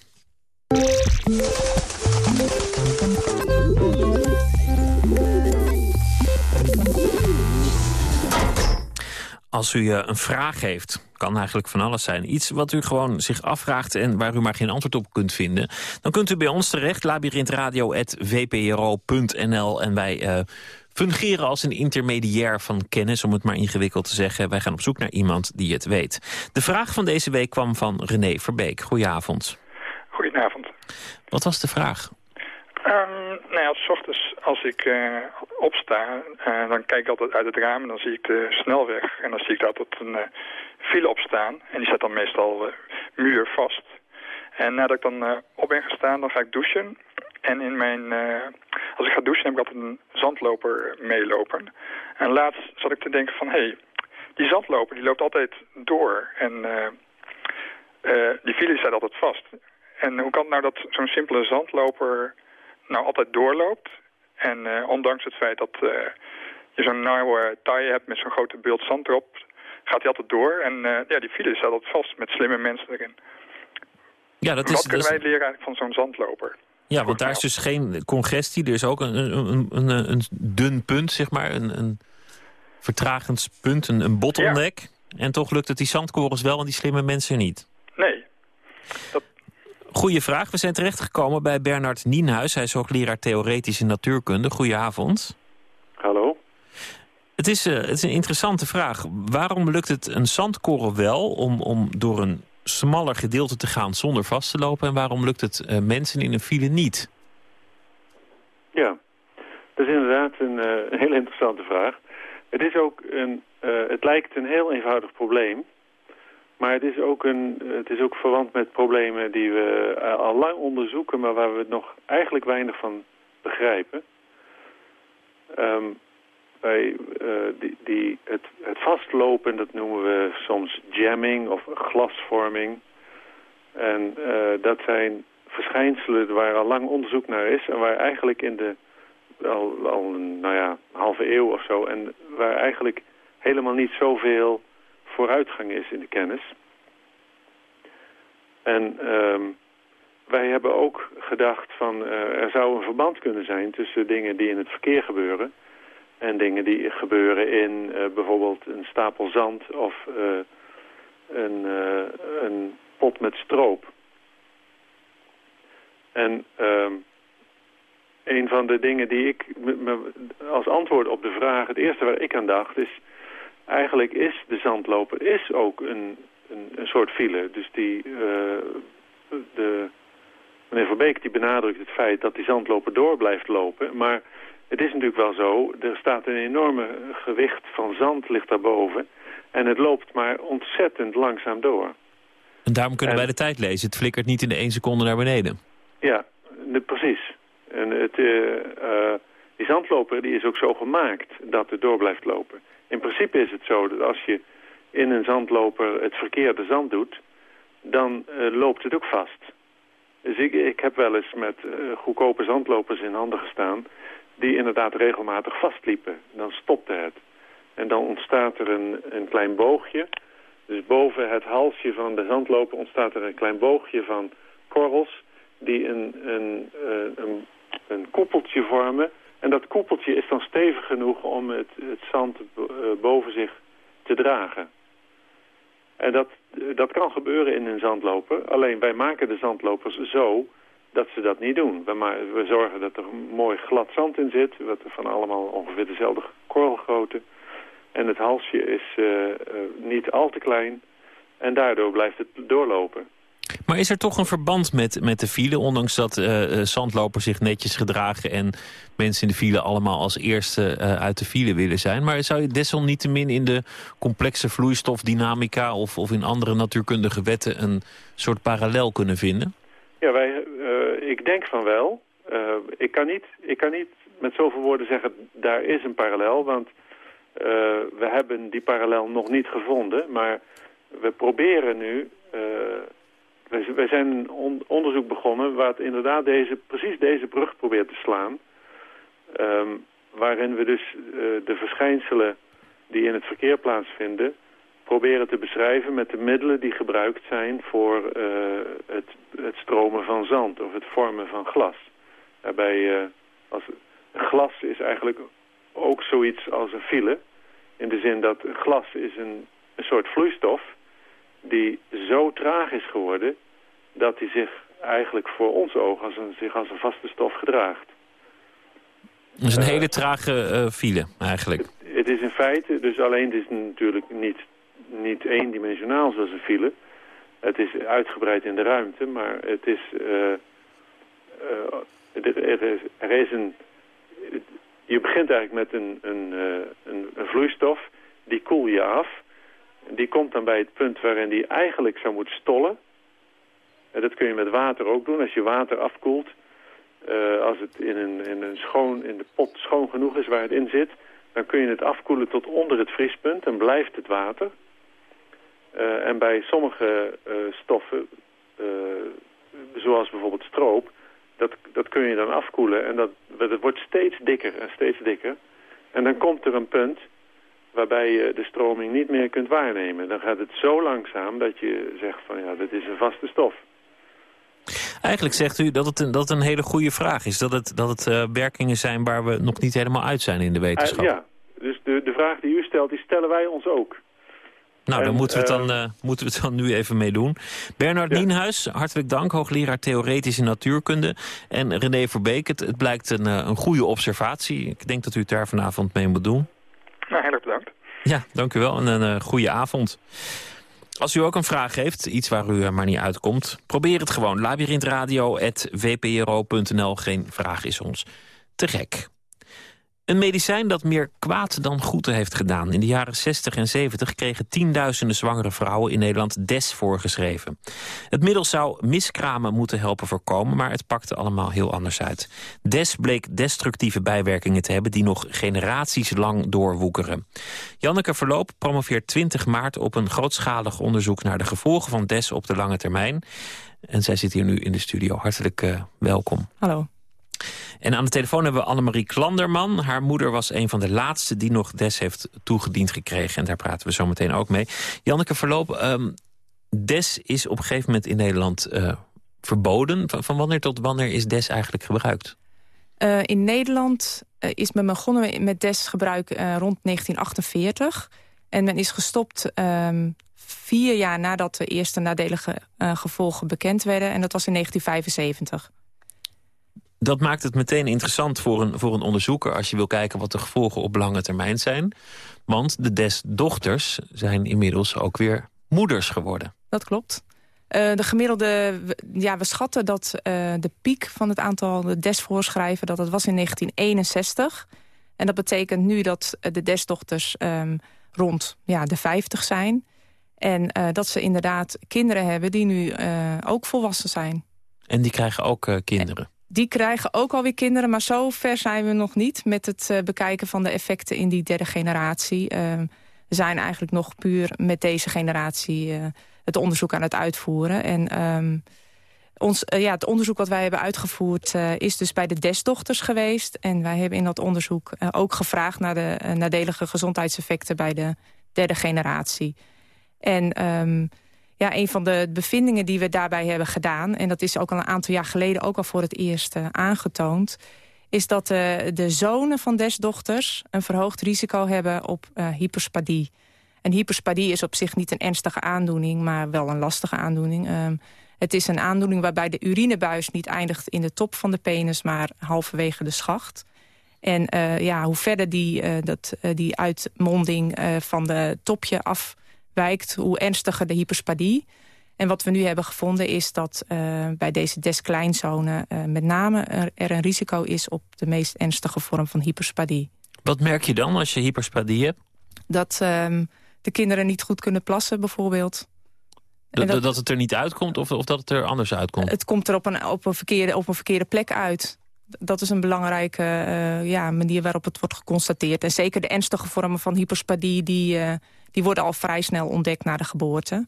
Speaker 5: Als u uh, een vraag heeft, kan eigenlijk van alles zijn. Iets wat u gewoon zich afvraagt en waar u maar geen antwoord op kunt vinden. Dan kunt u bij ons terecht, labyrinthradio.vpro.nl. En wij uh, fungeren als een intermediair van kennis, om het maar ingewikkeld te zeggen. Wij gaan op zoek naar iemand die het weet. De vraag van deze week kwam van René Verbeek. Goedenavond.
Speaker 20: Goedenavond.
Speaker 5: Wat was de vraag?
Speaker 20: Um, nou ja, s ochtends als ik uh, opsta, uh, dan kijk ik altijd uit het raam en dan zie ik de snelweg. En dan zie ik daar tot een uh, file op staan. En die zet dan meestal muurvast. En nadat ik dan op ben gestaan, dan ga ik douchen. En in mijn, als ik ga douchen heb ik altijd een zandloper meelopen. En laatst zat ik te denken van, hé, hey, die zandloper die loopt altijd door. En die file staat altijd vast. En hoe kan het nou dat zo'n simpele zandloper nou altijd doorloopt. En uh, ondanks het feit dat uh, je zo'n nauwe taille hebt met zo'n grote beeld zand erop, gaat hij altijd door. En uh, ja, die file staat altijd vast met slimme mensen erin.
Speaker 5: Ja, dat is,
Speaker 20: Wat kunnen wij leren eigenlijk van zo'n zandloper?
Speaker 5: Ja, want daar is dus geen congestie. Er is ook een, een, een, een dun punt, zeg maar. Een, een vertragend punt, een, een bottleneck. Ja. En toch lukt het die zandkorens wel en die slimme mensen niet. Goeie vraag. We zijn terechtgekomen bij Bernard Nienhuis. Hij is hoogleraar theoretische natuurkunde. Goedenavond.
Speaker 21: Hallo.
Speaker 5: Het is, uh, het is een interessante vraag. Waarom lukt het een zandkorrel wel om, om door een smaller gedeelte te gaan zonder vast te lopen... en waarom lukt het uh, mensen in een file niet?
Speaker 21: Ja, dat is inderdaad een, uh, een hele interessante vraag. Het, is ook een, het lijkt een heel eenvoudig probleem... Maar het is, ook een, het is ook verwant met problemen die we al lang onderzoeken... maar waar we nog eigenlijk weinig van begrijpen. Um, bij uh, die, die, het, het vastlopen, dat noemen we soms jamming of glasvorming. En uh, dat zijn verschijnselen waar al lang onderzoek naar is... en waar eigenlijk in de al, al een nou ja, halve eeuw of zo... en waar eigenlijk helemaal niet zoveel vooruitgang is in de kennis. En um, wij hebben ook gedacht van uh, er zou een verband kunnen zijn tussen dingen die in het verkeer gebeuren en dingen die gebeuren in uh, bijvoorbeeld een stapel zand of uh, een, een pot met stroop. En um, een van de dingen die ik als antwoord op de vraag, het eerste waar ik aan dacht is eigenlijk is de zandloper is ook een, een, een soort file. Dus die, uh, de, meneer Verbeek die benadrukt het feit dat die zandloper door blijft lopen. Maar het is natuurlijk wel zo, er staat een enorme gewicht van zand ligt daarboven. En het loopt maar ontzettend langzaam door.
Speaker 5: En daarom kunnen wij de tijd lezen. Het flikkert niet in de één seconde naar beneden.
Speaker 21: Ja, precies. En het, uh, uh, die zandloper die is ook zo gemaakt dat het door blijft lopen. In principe is het zo dat als je in een zandloper het verkeerde zand doet, dan uh, loopt het ook vast. Dus ik, ik heb wel eens met goedkope zandlopers in handen gestaan die inderdaad regelmatig vastliepen. Dan stopte het. En dan ontstaat er een, een klein boogje. Dus boven het halsje van de zandloper ontstaat er een klein boogje van korrels... die een, een, eh, een, een koepeltje vormen. En dat koepeltje is dan stevig genoeg om het, het zand eh, boven zich te dragen. En dat, dat kan gebeuren in een zandloper. Alleen wij maken de zandlopers zo dat ze dat niet doen. We, we zorgen dat er mooi glad zand in zit. Wat van allemaal ongeveer dezelfde korrelgrootte. En het halsje is uh, niet al te klein. En daardoor blijft het doorlopen.
Speaker 5: Maar is er toch een verband met, met de file, ondanks dat uh, zandlopers zich netjes gedragen... en mensen in de file allemaal als eerste uit de file willen zijn? Maar zou je desalniettemin in de complexe vloeistofdynamica... Of, of in andere natuurkundige wetten een soort parallel kunnen vinden?
Speaker 21: Ja, wij, ik denk van wel. ik, kan niet, ik kan niet met zoveel woorden zeggen, daar is een parallel... want we hebben die parallel nog niet gevonden, maar we proberen nu... wij, zijn een on onderzoek begonnen waar inderdaad deze, precies deze brug probeert te slaan. Um, waarin we dus uh, de verschijnselen die in het verkeer plaatsvinden... proberen te beschrijven met de middelen die gebruikt zijn voor het, het, stromen van zand of het vormen van glas. Daarbij, als, glas is eigenlijk ook zoiets als een file. In de zin dat glas is een, een soort vloeistof die zo traag is geworden dat hij zich eigenlijk voor ons ogen als een, zich als een vaste stof gedraagt.
Speaker 5: Het is een hele trage uh, file eigenlijk.
Speaker 21: Het, het, is in feite, dus alleen het is natuurlijk niet, niet eendimensionaal zoals een file. Het is uitgebreid in de ruimte, maar het is, uh, uh, er, is, er is een je begint eigenlijk met een, een, eh, een, een vloeistof, die koel je af. Die komt dan bij het punt waarin die eigenlijk zou moeten stollen. En dat kun je met water ook doen. Als je water afkoelt, uh, als het in een, in, een schoon, in de pot schoon genoeg is waar het in zit... dan kun je het afkoelen tot onder het vriespunt en blijft het water. Uh, en bij sommige uh, stoffen, zoals bijvoorbeeld stroop dat, dat kun je dan afkoelen en dat, dat wordt steeds dikker en steeds dikker. En dan komt er een punt waarbij je de stroming niet meer kunt waarnemen. Dan gaat het zo langzaam dat je zegt van ja, dit is een vaste stof.
Speaker 5: Eigenlijk zegt u dat het een, dat het een hele goede vraag is. Dat het, dat het uh, werkingen zijn waar we nog niet helemaal uit zijn in de wetenschap. Uh,
Speaker 21: ja, dus de, de vraag die u stelt, die stellen wij ons ook.
Speaker 5: Nou, dan moeten we, het dan, uh, moeten we het dan nu even mee doen. Bernard ja. Nienhuis, hartelijk dank, hoogleraar Theoretische Natuurkunde. En René Verbeek, het, het blijkt een, een goede observatie. Ik denk dat u het daar vanavond mee moet doen.
Speaker 20: Nou, heel erg bedankt.
Speaker 5: Ja, dank u wel en een uh, goede avond. Als u ook een vraag heeft, iets waar u maar niet uitkomt... probeer het gewoon. labyrinthradio.vpro.nl. Geen vraag is ons te gek. Een medicijn dat meer kwaad dan goed heeft gedaan. In de jaren 60 en 70 kregen tienduizenden zwangere vrouwen in Nederland DES voorgeschreven. Het middel zou miskramen moeten helpen voorkomen, maar het pakte allemaal heel anders uit. DES bleek destructieve bijwerkingen te hebben die nog generaties lang doorwoekeren. Janneke Verloop promoveert 20 maart op een grootschalig onderzoek naar de gevolgen van DES op de lange termijn. En zij zit hier nu in de studio. Hartelijk uh, welkom.
Speaker 22: Hallo.
Speaker 5: En aan de telefoon hebben we Annemarie Klanderman. Haar moeder was een van de laatste die nog DES heeft toegediend gekregen. En daar praten we zo meteen ook mee. Janneke Verloop, um, DES is op een gegeven moment in Nederland uh, verboden. Van, wanneer tot wanneer is DES eigenlijk gebruikt?
Speaker 22: Uh, in Nederland uh, is men begonnen met DES gebruik rond 1948. En men is gestopt um, vier jaar nadat de eerste nadelige gevolgen bekend werden. En dat was in 1975
Speaker 5: dat maakt het meteen interessant voor een, voor een onderzoeker... als je wil kijken wat de gevolgen op lange termijn zijn. Want de des dochters zijn inmiddels ook weer moeders geworden.
Speaker 22: Dat klopt. Uh, de gemiddelde, ja, we schatten dat uh, de piek van het aantal de DES-voorschrijven... dat dat was in 1961. En dat betekent nu dat de DES-dochters um, rond ja, de 50 zijn. En uh, dat ze inderdaad kinderen hebben die nu ook volwassen zijn.
Speaker 5: En die krijgen ook kinderen?
Speaker 22: Die krijgen ook alweer kinderen, maar zo ver zijn we nog niet... met het bekijken van de effecten in die derde generatie. Ehm, we zijn eigenlijk nog puur met deze generatie het onderzoek aan het uitvoeren. En um, ons, uh, ja, het onderzoek wat wij hebben uitgevoerd is dus bij de desdochters geweest. En wij hebben in dat onderzoek ook gevraagd naar de nadelige gezondheidseffecten bij de derde generatie. En um, ja, een van de bevindingen die we daarbij hebben gedaan... en dat is ook al een aantal jaar geleden ook al voor het eerst aangetoond... is dat de zonen van desdochters een verhoogd risico hebben op hyperspadie. En hyperspadie is op zich niet een ernstige aandoening... maar wel een lastige aandoening. Um, het is een aandoening waarbij de urinebuis niet eindigt in de top van de penis... maar halverwege de schacht. En ja, hoe verder die, dat, die uitmonding van de topje afwijkt... hoe ernstiger de hyperspadie. En wat we nu hebben gevonden is dat bij deze deskleinzone... met name er, er, een risico is op de meest ernstige vorm van hyperspadie.
Speaker 5: Wat merk je dan als je hyperspadie hebt?
Speaker 22: Dat... Um, de kinderen niet goed kunnen plassen bijvoorbeeld.
Speaker 5: Dat, dat, dat, het er niet uitkomt of, of dat het er anders uitkomt?
Speaker 22: Het komt er op een, op een, verkeerde, op een verkeerde plek uit. Dat is een belangrijke uh, ja, manier waarop het wordt geconstateerd. En zeker de ernstige vormen van hyperspadie... die, uh, die worden al vrij snel ontdekt na de geboorte.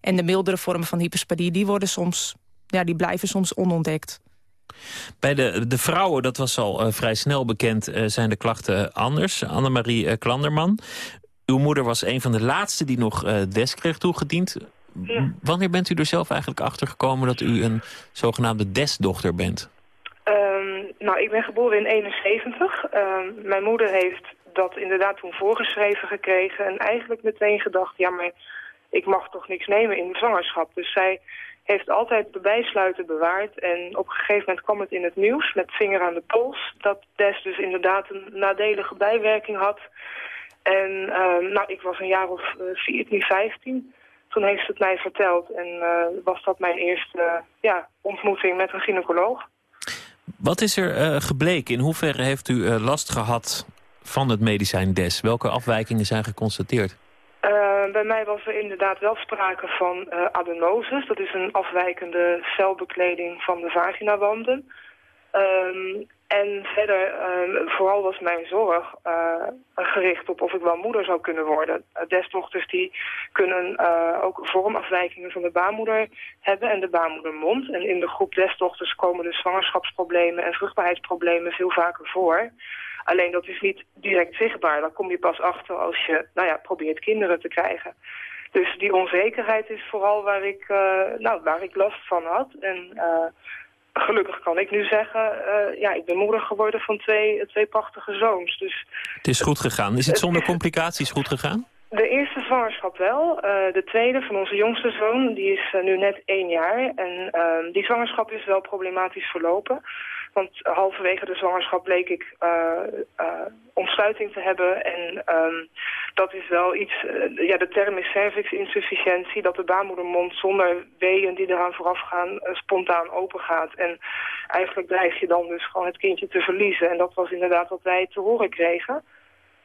Speaker 22: En de mildere vormen van hyperspadie... die, worden soms, ja, die blijven soms onontdekt.
Speaker 5: Bij de, de vrouwen, dat was al uh, vrij snel bekend, zijn de klachten anders. Annemarie Klanderman, uw moeder was een van de laatste die nog uh, des kreeg toegediend. Wanneer bent u er zelf eigenlijk achter gekomen dat u een zogenaamde desdochter bent?
Speaker 23: Nou, ik ben geboren in 71. Um, ehm, mijn moeder heeft dat inderdaad toen voorgeschreven gekregen. En eigenlijk meteen gedacht, ja, maar ik mag toch niks nemen in de zwangerschap. Dus zij heeft altijd de bijsluiten bewaard. En op een gegeven moment kwam het in het nieuws met vinger aan de pols... dat Des dus inderdaad een nadelige bijwerking had... En uh, nou, ik was een jaar of 14, uh, 15. Toen heeft ze het mij verteld en uh, was dat mijn eerste ja, ontmoeting met een gynaecoloog.
Speaker 5: Wat is er uh, gebleken? In hoeverre heeft u last gehad van het medicijn DES? Welke afwijkingen zijn geconstateerd?
Speaker 23: bij mij was er inderdaad wel sprake van adenosis. Dat is een afwijkende celbekleding van de vaginawanden. Um, en verder, uh, vooral was mijn zorg uh, gericht op of ik wel moeder zou kunnen worden. Uh, desdochters die kunnen uh, ook vormafwijkingen van de baarmoeder hebben en de baarmoedermond. En in de groep desdochters komen de zwangerschapsproblemen en vruchtbaarheidsproblemen veel vaker voor. Alleen dat is niet direct zichtbaar. Daar kom je pas achter als je nou ja, probeert kinderen te krijgen. Dus die onzekerheid is vooral waar ik, nou, waar ik last van had. En gelukkig kan ik nu zeggen, uh, ja, ik ben moeder geworden van twee, twee prachtige zoons. Dus,
Speaker 5: het is goed gegaan. Is het zonder complicaties goed gegaan?
Speaker 23: De eerste zwangerschap wel. Uh, de tweede van onze jongste zoon, die is uh, nu net één jaar. En uh, die zwangerschap is wel problematisch verlopen. Want halverwege de zwangerschap bleek ik ontsluiting te hebben. En um, dat is wel iets, uh, ja de term is cervixinsufficiëntie, dat de baarmoedermond zonder weeën die eraan vooraf gaan spontaan open gaat. En eigenlijk dreig je dan dus gewoon het kindje te verliezen. En dat was inderdaad wat wij te horen kregen.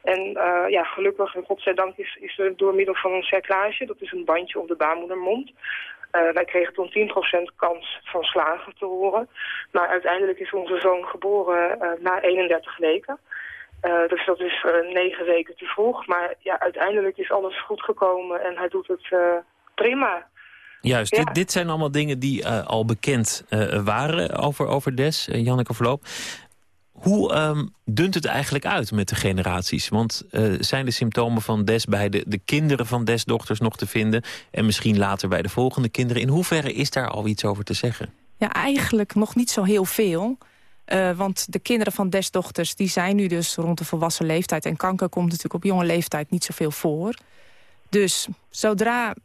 Speaker 23: En ja, gelukkig en godzijdank is, is er door middel van een cerclage, dat is een bandje op de baarmoedermond, uh, wij kregen toen 10% kans van slagen te horen. Maar uiteindelijk is onze zoon geboren uh, na 31 weken. Uh, dus dat is negen weken te vroeg. Maar ja, uiteindelijk is alles goed gekomen en hij doet het prima.
Speaker 5: Juist, ja. dit, dit, zijn allemaal dingen die al bekend waren over, over Des, Janneke Verloop. Hoe um, dunt het eigenlijk uit met de generaties? Want zijn de symptomen van Des bij de, de kinderen van Des-dochters nog te vinden... en misschien later bij de volgende kinderen? In hoeverre is daar al iets over te zeggen?
Speaker 22: Ja, eigenlijk nog niet zo heel veel... Uh, want de kinderen van desdochters die zijn nu dus rond de volwassen leeftijd. En kanker komt natuurlijk op jonge leeftijd niet zoveel voor. Dus zodra...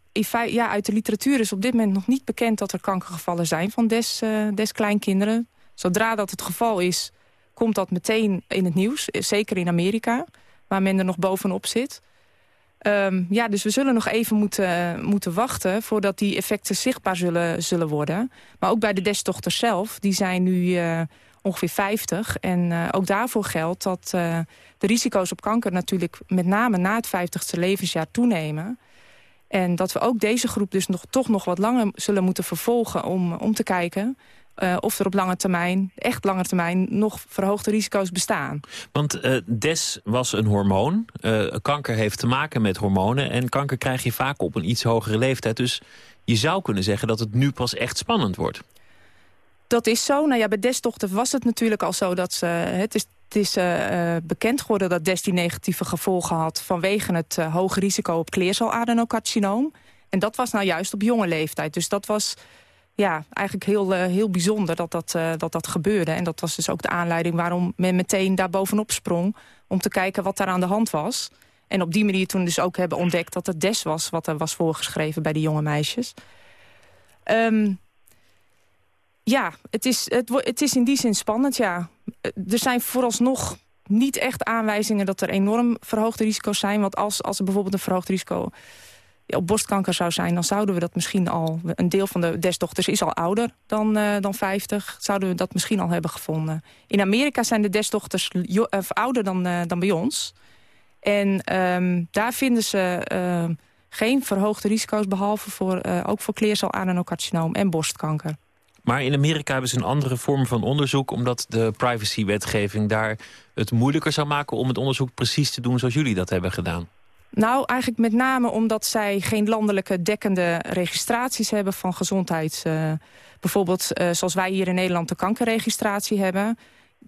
Speaker 22: Ja, uit de literatuur is op dit moment nog niet bekend dat er kankergevallen zijn van des, uh, des kleinkinderen. Zodra dat het geval is, komt dat meteen in het nieuws. Zeker in Amerika, waar men er nog bovenop zit. Ehm, ja, dus we zullen nog even moeten, moeten wachten voordat die effecten zichtbaar zullen, zullen worden. Maar ook bij de desdochters zelf, die zijn nu uh, ongeveer 50. En ook daarvoor geldt dat de risico's op kanker natuurlijk met name na het 50ste levensjaar toenemen. En dat we ook deze groep dus nog, toch nog wat langer zullen moeten vervolgen om, om te kijken uh, of er op lange termijn, echt lange termijn, nog verhoogde risico's bestaan.
Speaker 5: Want uh, DES was een hormoon. Uh, kanker heeft te maken met hormonen. En kanker krijg je vaak op een iets hogere leeftijd. Dus je zou kunnen zeggen dat het nu pas echt spannend wordt.
Speaker 22: Dat is zo. Nou ja, bij DES-dochter was het natuurlijk al zo dat ze... Het is, het is bekend geworden dat DES die negatieve gevolgen had... vanwege het hoge risico op kleerceladenocarcinoom. En dat was nou juist op jonge leeftijd. Dus dat was ja, eigenlijk heel, uh, heel bijzonder dat dat, uh, dat dat gebeurde. En dat was dus ook de aanleiding waarom men meteen daar bovenop sprong... om te kijken wat daar aan de hand was. En op die manier toen dus ook hebben ontdekt dat het DES was... wat er was voorgeschreven bij die jonge meisjes. Um, ja, het is, het, het is in die zin spannend, ja. Er zijn vooralsnog niet echt aanwijzingen dat er enorm verhoogde risico's zijn. Want als, als er bijvoorbeeld een verhoogd risico op borstkanker zou zijn... dan zouden we dat misschien al... een deel van de desdochters is al ouder dan, uh, dan 50. Zouden we dat misschien al hebben gevonden. In Amerika zijn de desdochters uh, ouder dan, uh, dan bij ons. En um, daar vinden ze uh, geen verhoogde risico's... behalve voor, ook voor kleerceladenocarcinoom en borstkanker.
Speaker 5: Maar in Amerika hebben ze een andere vorm van onderzoek... omdat de privacywetgeving daar het moeilijker zou maken... om het onderzoek precies te doen zoals jullie dat hebben gedaan.
Speaker 22: Nou, eigenlijk met name omdat zij geen landelijke dekkende registraties hebben van gezondheids... Uh, bijvoorbeeld uh, zoals wij hier in Nederland de kankerregistratie hebben.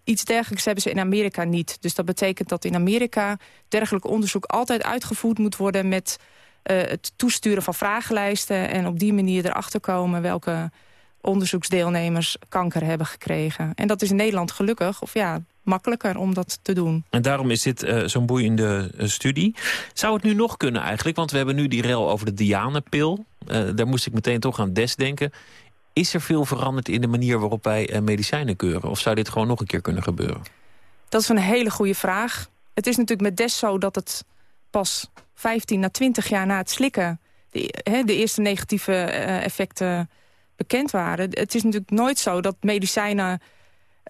Speaker 22: Iets dergelijks hebben ze in Amerika niet. Dus dat betekent dat in Amerika dergelijk onderzoek altijd uitgevoerd moet worden... met uh, het toesturen van vragenlijsten en op die manier erachter komen... welke onderzoeksdeelnemers kanker hebben gekregen. En dat is in Nederland gelukkig, of ja, makkelijker om dat te doen.
Speaker 5: En daarom is dit uh, zo'n boeiende uh, studie. Zou het nu nog kunnen eigenlijk? Want we hebben nu die rel over de Diane-pil. Uh, daar moest ik meteen toch aan Des denken. Is er veel veranderd in de manier waarop wij medicijnen keuren? Of zou dit gewoon nog een keer kunnen gebeuren?
Speaker 22: Dat is een hele goede vraag. Het is natuurlijk met Des zo dat het pas 15 na 20 jaar na het slikken... de, he, de eerste negatieve effecten bekend waren. Het is natuurlijk nooit zo dat medicijnen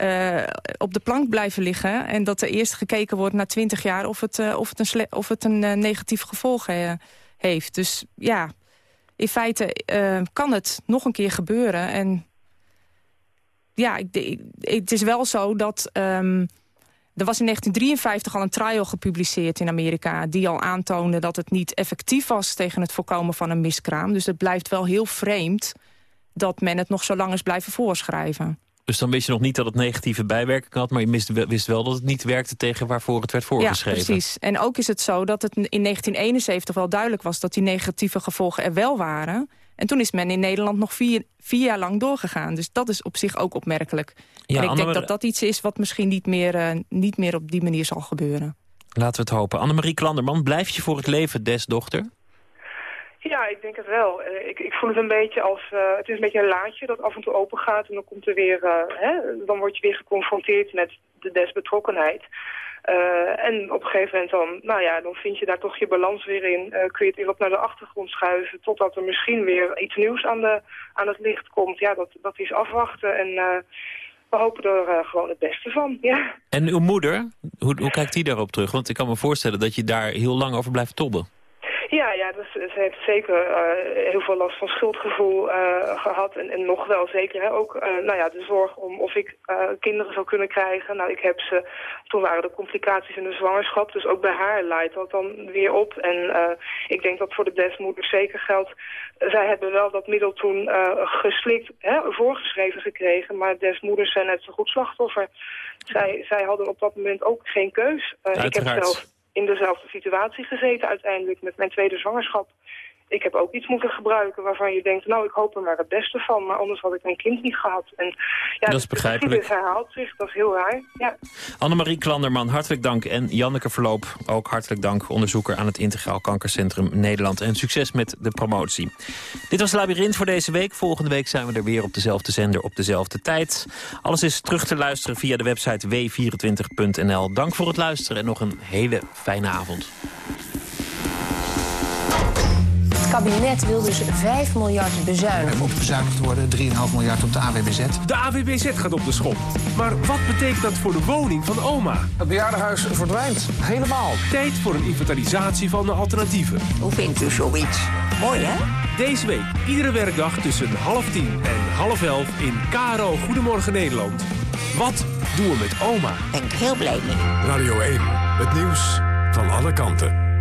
Speaker 22: uh, op de plank blijven liggen... en dat er eerst gekeken wordt na twintig jaar of het, uh, of het een, of het een uh, negatief gevolg heeft. Dus ja, in feite kan het nog een keer gebeuren. En ja, ik, het is wel zo dat... Um, er was in 1953 al een trial gepubliceerd in Amerika... die al aantoonde dat het niet effectief was tegen het voorkomen van een miskraam. Dus het blijft wel heel vreemd dat men het nog zo lang is blijven voorschrijven.
Speaker 5: Dus dan wist je nog niet dat het negatieve bijwerking had... maar je wist wel dat het niet werkte tegen waarvoor het werd voorgeschreven.
Speaker 22: Ja, precies. En ook is het zo dat het in 1971 wel duidelijk was... dat die negatieve gevolgen er wel waren. En toen is men in Nederland nog vier, vier jaar lang doorgegaan. Dus dat is op zich ook opmerkelijk. Ja, en ik denk dat dat iets is wat misschien niet meer, uh, niet meer op die manier zal gebeuren.
Speaker 5: Laten we het hopen. Annemarie Klanderman, blijf je voor het leven des dochter?
Speaker 23: Ja, ik denk het wel. Uh, ik, ik voel het een beetje als, uh, het is een beetje een laadje dat af en toe open gaat en dan komt er weer, uh, hè, dan word je weer geconfronteerd met de desbetrokkenheid. en op een gegeven moment dan, nou ja, dan vind je daar toch je balans weer in. kun je het weer wat naar de achtergrond schuiven totdat er misschien weer iets nieuws aan, de, aan het licht komt. Ja, dat, dat is afwachten en we hopen er gewoon het beste van, ja.
Speaker 5: En uw moeder, hoe, hoe kijkt die daarop terug? Want ik kan me voorstellen dat je daar heel lang over blijft tobben.
Speaker 23: Ja, dus, ze heeft zeker uh, heel veel last van schuldgevoel uh, gehad. En, en nog wel zeker hè, ook uh, nou ja, de zorg om of ik kinderen zou kunnen krijgen. Nou, ik heb ze, toen waren er complicaties in de zwangerschap. Dus ook bij haar leidt dat dan weer op. En ik denk dat voor de desmoeders zeker geldt. Zij hebben wel dat middel toen geslikt, hè, voorgeschreven gekregen. Maar desmoeders zijn net zo goed slachtoffer. Zij, zij hadden op dat moment ook geen keus. ik heb zelf in dezelfde situatie gezeten uiteindelijk met mijn tweede zwangerschap. Ik heb ook iets moeten gebruiken waarvan je denkt, nou ik hoop er maar het beste van, maar anders had ik mijn kind niet gehad. En ja,
Speaker 5: dat is begrijpelijk.
Speaker 23: Het herhaalt zich, dat is heel raar. Ja.
Speaker 5: Annemarie Klanderman, hartelijk dank. En Janneke Verloop, ook hartelijk dank. Onderzoeker aan het Integraal Kankercentrum Nederland. En succes met de promotie. Dit was Labyrinth voor deze week. Volgende week zijn we er weer op dezelfde zender op dezelfde tijd. Alles is terug te luisteren via de website w24.nl. Dank voor het luisteren en nog een hele fijne avond.
Speaker 24: Kabinet wil dus 5 miljard bezuinigen.
Speaker 25: Er moet bezuinigd worden, 3,5 miljard op de AWBZ.
Speaker 26: De AWBZ gaat op de schop. Maar wat betekent dat voor de woning van oma?
Speaker 25: Het bejaardenhuis verdwijnt, helemaal.
Speaker 26: Tijd voor een inventarisatie van de alternatieven.
Speaker 24: Hoe vindt u zoiets? Mooi, hè?
Speaker 26: Deze week, iedere werkdag tussen half tien en half elf in KRO Goedemorgen Nederland. Wat doen we met oma?
Speaker 24: Ben ik heel blij mee.
Speaker 4: Radio 1, het nieuws van alle kanten.